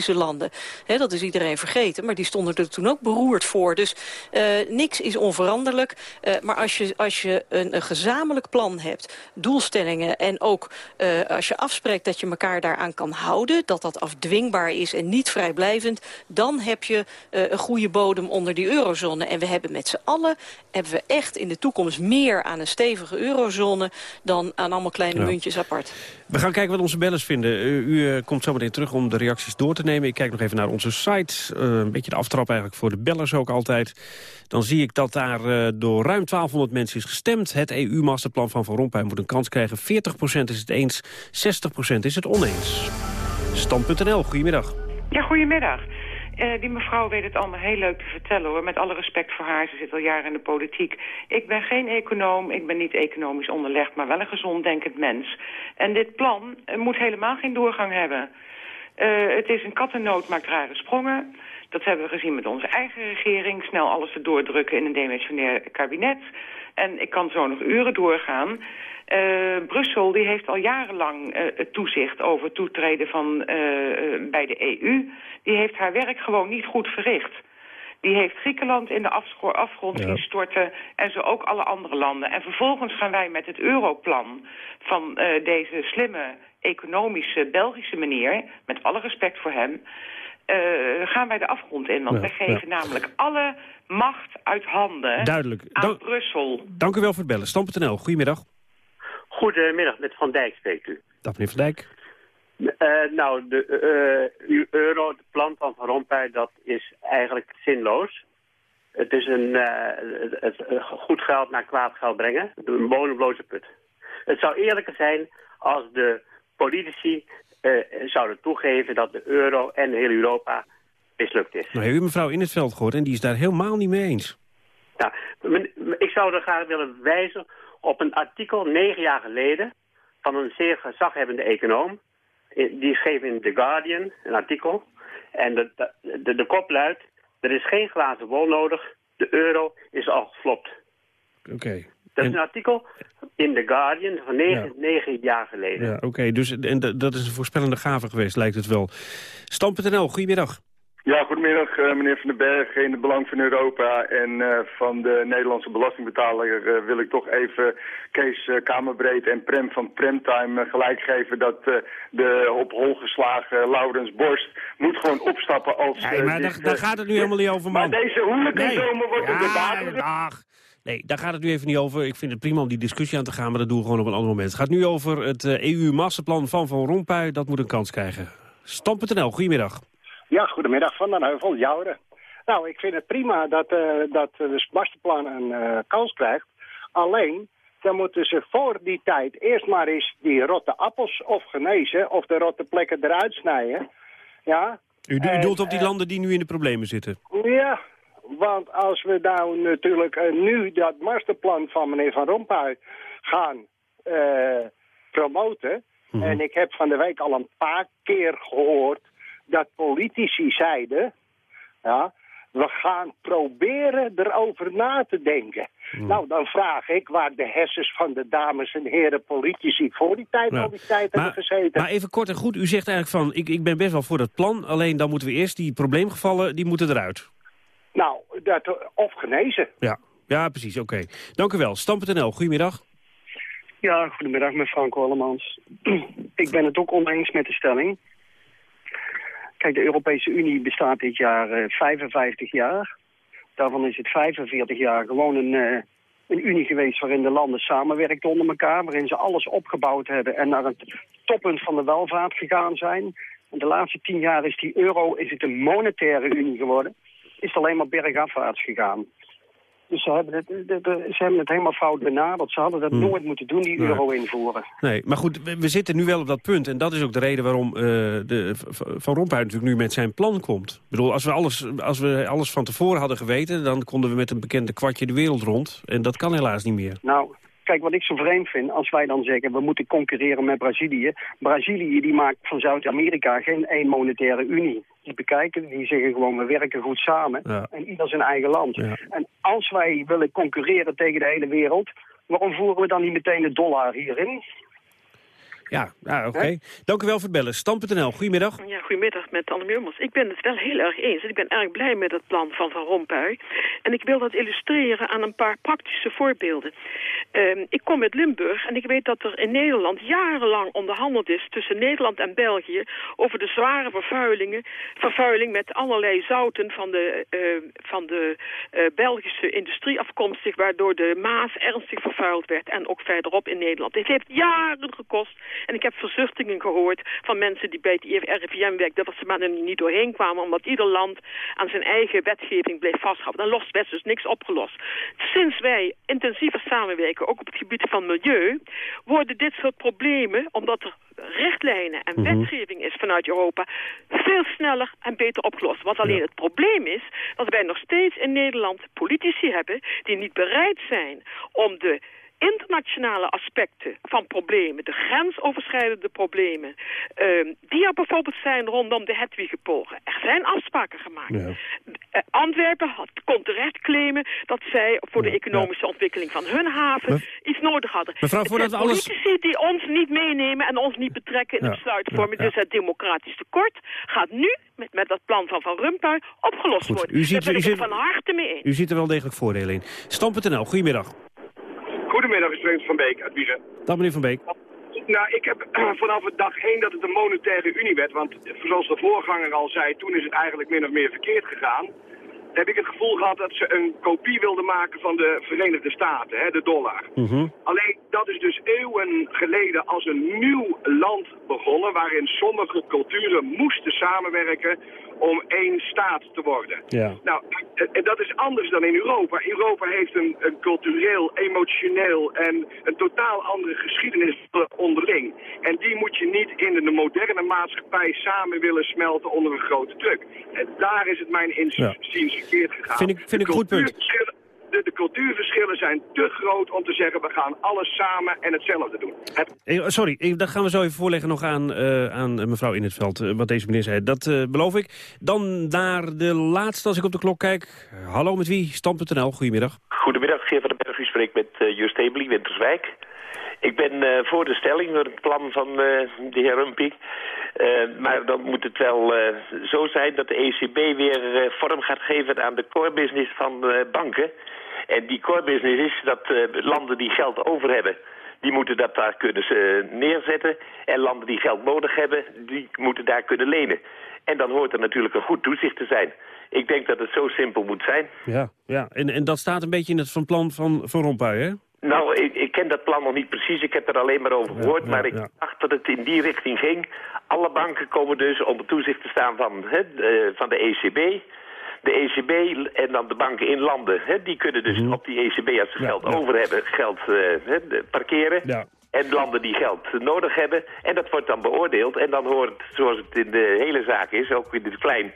Scandinavische landen. Dat is iedereen vergeten, maar die stonden er toen ook beroerd voor. Dus uh, niks is onveranderlijk. Uh, maar als je, als je een, een gezamenlijk plan hebt, doelstellingen... en ook uh, als je afspreekt dat je elkaar daaraan kan houden... dat dat afdwingbaar is en niet vrijblijvend... dan heb je een goede bodem onder die eurozone. En we hebben met z'n allen hebben we echt in de toekomst meer aan een stevige eurozone... dan aan allemaal kleine Ja. muntjes apart. We gaan kijken wat onze bellers vinden. U, u komt zo meteen terug om de reacties door te nemen. Ik kijk nog even naar onze site. Uh, een beetje de aftrap eigenlijk voor de bellers ook altijd. Dan zie ik dat daar uh, door ruim 1200 mensen is gestemd. Het EU-masterplan van Van Rompuy moet een kans krijgen. 40% is het eens, 60% is het oneens. Stand.nl, goedemiddag. Ja, goedemiddag. Uh, die mevrouw weet het allemaal heel leuk te vertellen hoor. Met alle respect voor haar, ze zit al jaren in de politiek. Ik ben geen econoom, ik ben niet economisch onderlegd, maar wel een gezond denkend mens. En dit plan moet helemaal geen doorgang hebben. Uh, het is een kat en noot maakt rare sprongen. Dat hebben we gezien met onze eigen regering. Snel alles te doordrukken in een demissionair kabinet. En ik kan zo nog uren doorgaan. Uh, Brussel die heeft al jarenlang het toezicht over toetreden van, bij de EU. Die heeft haar werk gewoon niet goed verricht. Die heeft Griekenland in de afgrond zien ja. storten en zo ook alle andere landen. En vervolgens gaan wij met het europlan van deze slimme economische Belgische meneer... met alle respect voor hem... gaan wij de afgrond in. Want Ja, wij geven ja. namelijk alle macht uit handen Duidelijk. aan Brussel. Dank u wel voor het bellen. Stam.nl, goedemiddag. Goedemiddag, met Van Dijk spreekt u. Dag meneer Van Dijk. Eh, nou, de eh, uw euro, het plan van Van Rompuy, dat is eigenlijk zinloos. Het is een eh, het, goed geld naar kwaad geld brengen. Een bodemloze put. Het zou eerlijker zijn als de politici zouden toegeven dat de euro en heel Europa mislukt is. Nou, heeft u mevrouw in het veld gehoord en die is daar helemaal niet mee eens. Nou, ik zou er graag willen wijzen op een artikel negen jaar geleden van een zeer gezaghebbende econoom. Eh, Die schreef in The Guardian een artikel. En de, de, de kop luidt, er is geen glazen wol nodig, de euro is al geflopt. Oké. Dat is een artikel in The Guardian van negen, Ja. negen jaar geleden. Ja, oké. Dus en dat- dat is een voorspellende gave geweest, lijkt het wel. Stam.nl, goedemiddag. Ja, goedemiddag uh, meneer Van den Berg. In het belang van Europa en uh, van de Nederlandse belastingbetaler uh, wil ik toch even Kees Kamerbreed en Prem van Premtime gelijk geven dat de op hol geslagen Laurens Borst moet gewoon opstappen als... Nee, maar daar, daar, gaat het nu helemaal niet over, man. Maar deze hooliganzomer nee. wordt ja, debat. Nee, daar gaat het nu even niet over. Ik vind het prima om die discussie aan te gaan, maar dat doen we gewoon op een ander moment. Het gaat nu over het EU-masterplan van Van Rompuy. Dat moet een kans krijgen. Stam.nl, goedemiddag. Ja, goedemiddag Van den Heuvel, Jouren. Nou, ik vind het prima dat, uh, dat de masterplan een uh, kans krijgt. Alleen, dan moeten ze voor die tijd eerst maar eens die rotte appels of genezen... of de rotte plekken eruit snijden. Ja. U, u bedoelt op die landen die nu in de problemen zitten? Ja, want als we nou natuurlijk uh, nu dat masterplan van meneer Van Rompuy gaan promoten... Mhm. en ik heb van de week al een paar keer gehoord dat politici zeiden... Ja, we gaan proberen erover na te denken. Hmm. Nou, dan vraag ik waar de hersens van de dames en heren politici voor die tijd al die tijd hebben gezeten. Maar even kort en goed, u zegt eigenlijk van, ik, ik ben best wel voor dat plan, alleen dan moeten we eerst die probleemgevallen, die moeten eruit. Nou, dat, of genezen. Ja, ja precies, oké. Dank u wel. Stam.nl, goedemiddag. Ja, goedemiddag met Frank Hollemans. ik ben het ook oneens met de stelling. Kijk, de Europese Unie bestaat dit jaar uh, eh, 55 jaar. Daarvan is het 45 jaar gewoon een, uh, een unie geweest waarin de landen samenwerkten onder elkaar. Waarin ze alles opgebouwd hebben en naar het toppunt van de welvaart gegaan zijn. En de laatste tien jaar is die euro is het een monetaire unie geworden. Is het alleen maar bergafwaarts gegaan. Dus ze hebben, het, ze hebben het helemaal fout benaderd. Ze hadden dat hmm. nooit moeten doen, die euro invoeren. Nee, maar goed, we, zitten nu wel op dat punt. En dat is ook de reden waarom uh, de, Van Rompuy natuurlijk nu met zijn plan komt. Ik bedoel, als we, alles, als we alles van tevoren hadden geweten... dan konden we met een bekende kwartje de wereld rond. En dat kan helaas niet meer. Nou, Kijk, wat ik zo vreemd vind, als wij dan zeggen... we moeten concurreren met Brazilië. Brazilië die maakt van Zuid-Amerika geen één monetaire unie. Die bekijken, die zeggen gewoon, we werken goed samen. En ieder zijn eigen land. En als wij willen concurreren tegen de hele wereld... waarom voeren we dan niet meteen de dollar hierin? Ja, ja oké. Dank u wel voor het bellen. Stam.nl, goedemiddag. Ja, goedemiddag met Anne Meulmans. Ik ben het wel heel erg eens. Ik ben erg blij met het plan van Van Rompuy. En ik wil dat illustreren aan een paar praktische voorbeelden. Ehm, ik kom uit Limburg en ik weet dat er in Nederland jarenlang onderhandeld is... tussen Nederland en België over de zware vervuilingen. Vervuiling met allerlei zouten van de, uh, van de uh, Belgische industrie afkomstig... waardoor de Maas ernstig vervuild werd en ook verderop in Nederland. Dit heeft jaren gekost en ik heb verzuchtingen gehoord van mensen die bij het RIVM werkten... dat ze maar er niet doorheen kwamen... omdat ieder land aan zijn eigen wetgeving bleef vasthouden. Dan lost best dus niks opgelost. Sinds wij intensiever samenwerken, ook op het gebied van milieu... worden dit soort problemen, omdat er richtlijnen en mhm. wetgeving is vanuit Europa... veel sneller en beter opgelost. Wat alleen het probleem is, dat wij nog steeds in Nederland politici hebben... die niet bereid zijn om de internationale aspecten van problemen, de grensoverschrijdende problemen, uh, die er bijvoorbeeld zijn rondom de Hedwigepogen. Er zijn afspraken gemaakt. Ja. Uh, Antwerpen had, kon terecht claimen dat zij voor de economische ontwikkeling van hun haven iets nodig hadden. Mevrouw, voordat het alles... politici die ons niet meenemen en ons niet betrekken in de besluitvorming, dus het democratisch tekort, gaat nu met, met dat plan van Van Rumpuy opgelost worden. U ziet, Daar ben u ik van harte mee in. U ziet er wel degelijk voordelen in. Stam.nl, goedemiddag. Goedemiddag, spreek van Beek uit Wiegen. Dag meneer Van Beek. Nou, ik heb vanaf de dag één dat het een monetaire unie werd, want zoals de voorganger al zei, toen is het eigenlijk min of meer verkeerd gegaan heb ik het gevoel gehad dat ze een kopie wilden maken van de Verenigde Staten, hè, de dollar. Mhm. Alleen dat is dus eeuwen geleden als een nieuw land begonnen, waarin sommige culturen moesten samenwerken om één staat te worden. Ja. Nou, en dat is anders dan in Europa. Europa heeft een, een cultureel, emotioneel en een totaal andere geschiedenis onderling. En die moet je niet in de moderne maatschappij samen willen smelten onder een grote druk. En daar is het mijn inziens verkeerd gegaan. Vind ik, vind ik een goed punt de, de, cultuurverschillen zijn te groot om te zeggen... we gaan alles samen en hetzelfde doen. Eh, sorry, dat gaan we zo even voorleggen nog aan, uh, aan mevrouw In het Veld, uh, wat deze meneer zei. Dat uh, beloof ik. Dan naar de laatste, als ik op de klok kijk. hallo, met wie? Stam.nl, goedemiddag. Goedemiddag, Geert van den Berg. U spreekt met uh, Just Winterswijk. Ik ben uh, voor de stelling, door het plan van uh, de heer Rumpik. Uh, maar dan moet het wel zo zijn dat de ECB weer vorm gaat geven aan de core business van banken. En die core business is dat landen die geld over hebben, die moeten dat daar kunnen neerzetten. En landen die geld nodig hebben, die moeten daar kunnen lenen. En dan hoort er natuurlijk een goed toezicht te zijn. Ik denk dat het zo simpel moet zijn. Ja, ja. En, en dat staat een beetje in het van plan van Van Rompuy, hè? Nou, ik, ik, ken dat plan nog niet precies. Ik heb er alleen maar over gehoord. maar ik dacht dat het in die richting ging. Alle banken komen dus onder toezicht te staan van, hè, de, van de ECB. De ECB en dan de banken in landen, hè, die kunnen dus mhm. op die ECB als ze geld over hebben, geld uh, parkeren. En landen die geld nodig hebben. En dat wordt dan beoordeeld. En dan hoort, zoals het in de hele zaak is, ook in het klein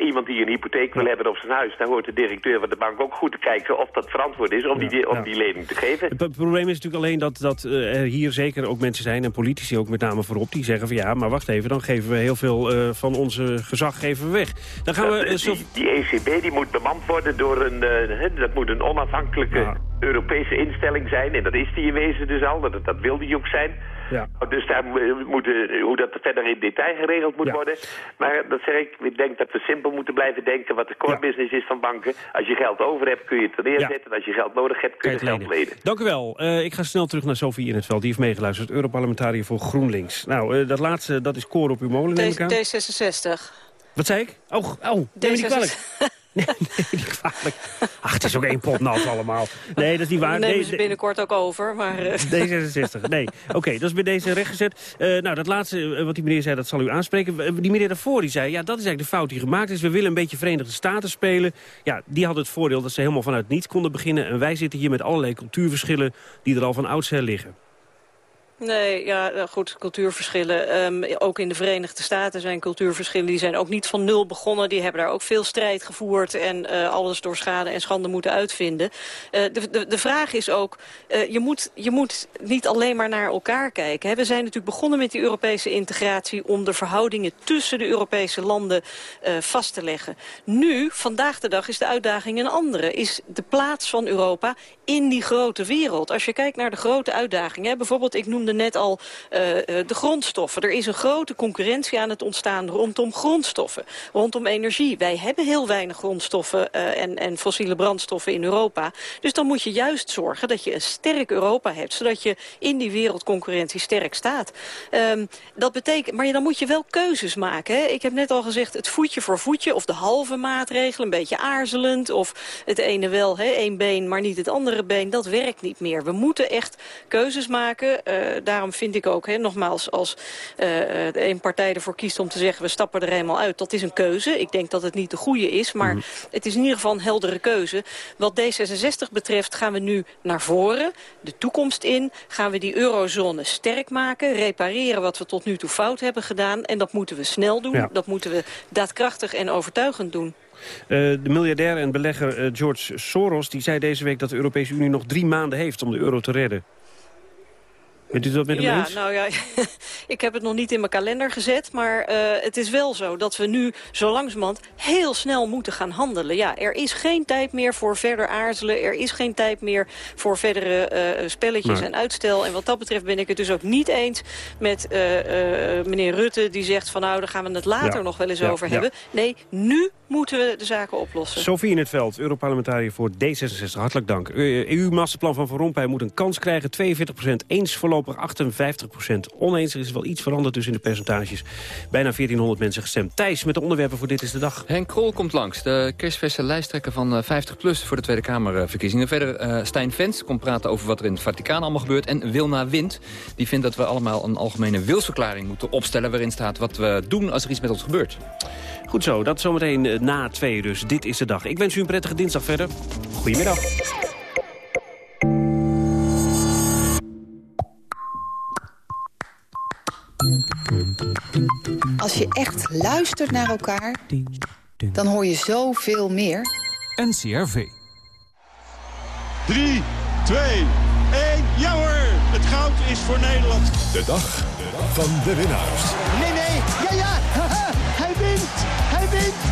iemand die een hypotheek wil hebben op zijn huis... daar hoort de directeur van de bank ook goed te kijken of dat verantwoord is... om, die, om die lening te geven. Het probleem is natuurlijk alleen dat, dat uh, er hier zeker ook mensen zijn... en politici ook met name voorop, die zeggen van... ja, maar wacht even, dan geven we heel veel uh, van onze gezag geven we weg. Dan gaan we, uh, die, die, ECB die moet bemand worden door een... dat moet een onafhankelijke Europese instelling zijn. En dat is die in wezen dus al, dat, dat wil die ook zijn... Ja. Oh, dus daar moeten, hoe dat verder in detail geregeld moet worden. Maar dat zeg ik, ik denk dat we simpel moeten blijven denken wat de core business is van banken. Als je geld over hebt kun je het er neerzetten. En als je geld nodig hebt kun je het geld lenen. Dank u wel. Uh, ik ga snel terug naar Sofie in het veld. Die heeft meegeluisterd. Europarlementariër voor GroenLinks. Nou, uh, dat laatste, dat is koor op uw molen, neem ik aan. D66. Wat zei ik? Oh, oh neem niet kwalijk. Nee, nee, niet gevaarlijk. Ach, het is ook één pot nat allemaal. Nee, dat is niet waar. Dan nemen ze binnenkort ook over, maar... Uh... D66, nee. Oké, dat is bij deze rechtgezet. Uh, nou, dat laatste uh, wat die meneer zei, dat zal u aanspreken. Die meneer daarvoor, die zei, ja, dat is eigenlijk de fout die gemaakt is. We willen een beetje Verenigde Staten spelen. Ja, die hadden het voordeel dat ze helemaal vanuit niets konden beginnen. En wij zitten hier met allerlei cultuurverschillen die er al van oudsher liggen. Nee, ja, eh, goed, cultuurverschillen. Um, ook in de Verenigde Staten zijn cultuurverschillen. Die zijn ook niet van nul begonnen. Die hebben daar ook veel strijd gevoerd en uh, alles door schade en schande moeten uitvinden. Uh, de, de, de vraag is ook, je, moet, je moet niet alleen maar naar elkaar kijken. We zijn natuurlijk begonnen met die Europese integratie... om de verhoudingen tussen de Europese landen vast te leggen. Nu, vandaag de dag, is de uitdaging een andere. Is de plaats van Europa in die grote wereld. Als je kijkt naar de grote uitdagingen... bijvoorbeeld, ik noemde net al uh, de grondstoffen. Er is een grote concurrentie aan het ontstaan rondom grondstoffen. Rondom energie. Wij hebben heel weinig grondstoffen uh, en, en fossiele brandstoffen in Europa. Dus dan moet je juist zorgen dat je een sterk Europa hebt. Zodat je in die wereldconcurrentie sterk staat. Um, dat betekent, maar dan moet je wel keuzes maken. Hè? Ik heb net al gezegd, het voetje voor voetje of de halve maatregel. Een beetje aarzelend of het ene wel, hè, één been, maar niet het andere been. Dat werkt niet meer. We moeten echt keuzes maken. Uh, daarom vind ik ook, hè, nogmaals, als uh, de een partij ervoor kiest om te zeggen... we stappen er eenmaal uit, dat is een keuze. Ik denk dat het niet de goede is, maar mhm. het is in ieder geval een heldere keuze. Wat D66 betreft gaan we nu naar voren, de toekomst in. Gaan we die eurozone sterk maken, repareren wat we tot nu toe fout hebben gedaan. En dat moeten we snel doen, dat moeten we daadkrachtig en overtuigend doen. Uh, de miljardair en belegger uh, George Soros die zei deze week dat de Europese Unie nog drie maanden heeft om de euro te redden. Bent u dat met hem ja, Nou ja, ik heb het nog niet in mijn kalender gezet. Maar uh, het is wel zo dat we nu zo langzamerhand heel snel moeten gaan handelen. Ja, er is geen tijd meer voor verder aarzelen. Er is geen tijd meer voor verdere uh, spelletjes en uitstel. En wat dat betreft ben ik het dus ook niet eens met uh, meneer Rutte... die zegt van nou, daar gaan we het later nog wel eens over hebben. Nee, nu moeten we de zaken oplossen. Sophie in het veld, Europarlementariër voor D66. Hartelijk dank. EU-masterplan van Van Rompuy moet een kans krijgen. 42% eens voorlopig 58% oneens. Er is wel iets veranderd dus in de percentages. Bijna 1400 mensen gestemd. Thijs met de onderwerpen voor Dit is de Dag. Henk Krol komt langs. De kerstverse lijsttrekker van 50PLUS voor de Tweede Kamerverkiezingen. Verder uh, Stijn Vens komt praten over wat er in het Vaticaan allemaal gebeurt. En Wilna Wind, die vindt dat we allemaal een algemene wilsverklaring moeten opstellen... waarin staat wat we doen als er iets met ons gebeurt. Goed zo, dat zometeen eh, na twee dus. Dit is de dag. Ik wens u een prettige dinsdag verder. Goedemiddag. Als je echt luistert naar elkaar, dan hoor je zoveel meer. NCRV. 3, 2, 1, ja hoor! Het goud is voor Nederland. De dag van de winnaars. Nee, nee, ja, ja, hij wint, hij wint.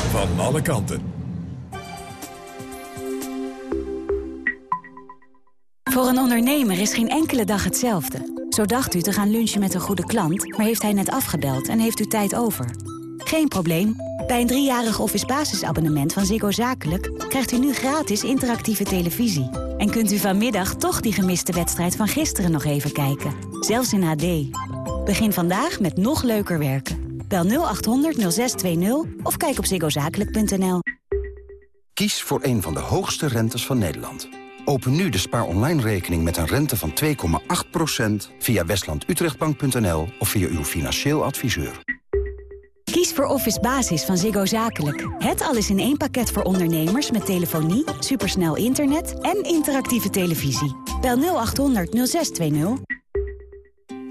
van alle kanten. Voor een ondernemer is geen enkele dag hetzelfde. Zo dacht u te gaan lunchen met een goede klant, maar heeft hij net afgebeld en heeft u tijd over. Geen probleem. Bij een driejarig office basisabonnement van Ziggo Zakelijk... krijgt u nu gratis interactieve televisie. En kunt u vanmiddag toch die gemiste wedstrijd van gisteren nog even kijken. Zelfs in HD. Begin vandaag met nog leuker werken. Bel 0800 0620 of kijk op ziggozakelijk.nl. Kies voor een van de hoogste rentes van Nederland. Open nu de Spaar Online rekening met een rente van 2,8% via westlandutrechtbank.nl of via uw financieel adviseur. Kies voor Office Basis van Ziggo Zakelijk. Het alles in één pakket voor ondernemers met telefonie, supersnel internet en interactieve televisie. Bel 0800 0620.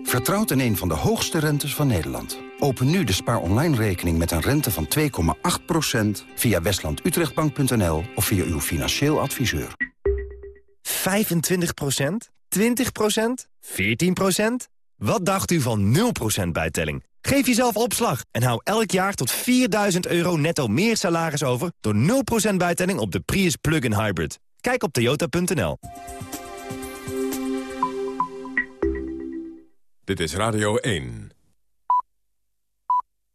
Vertrouwt in een van de hoogste rentes van Nederland. Open nu de Spaar Online rekening met een rente van 2,8% via westlandutrechtbank.nl of via uw financieel adviseur. 25% 20% 14% Wat dacht u van 0% bijtelling? Geef jezelf opslag en hou elk jaar tot 4000 euro netto meer salaris over... door 0% bijtelling op de Prius Plug-in Hybrid. Kijk op toyota.nl. Dit is Radio 1.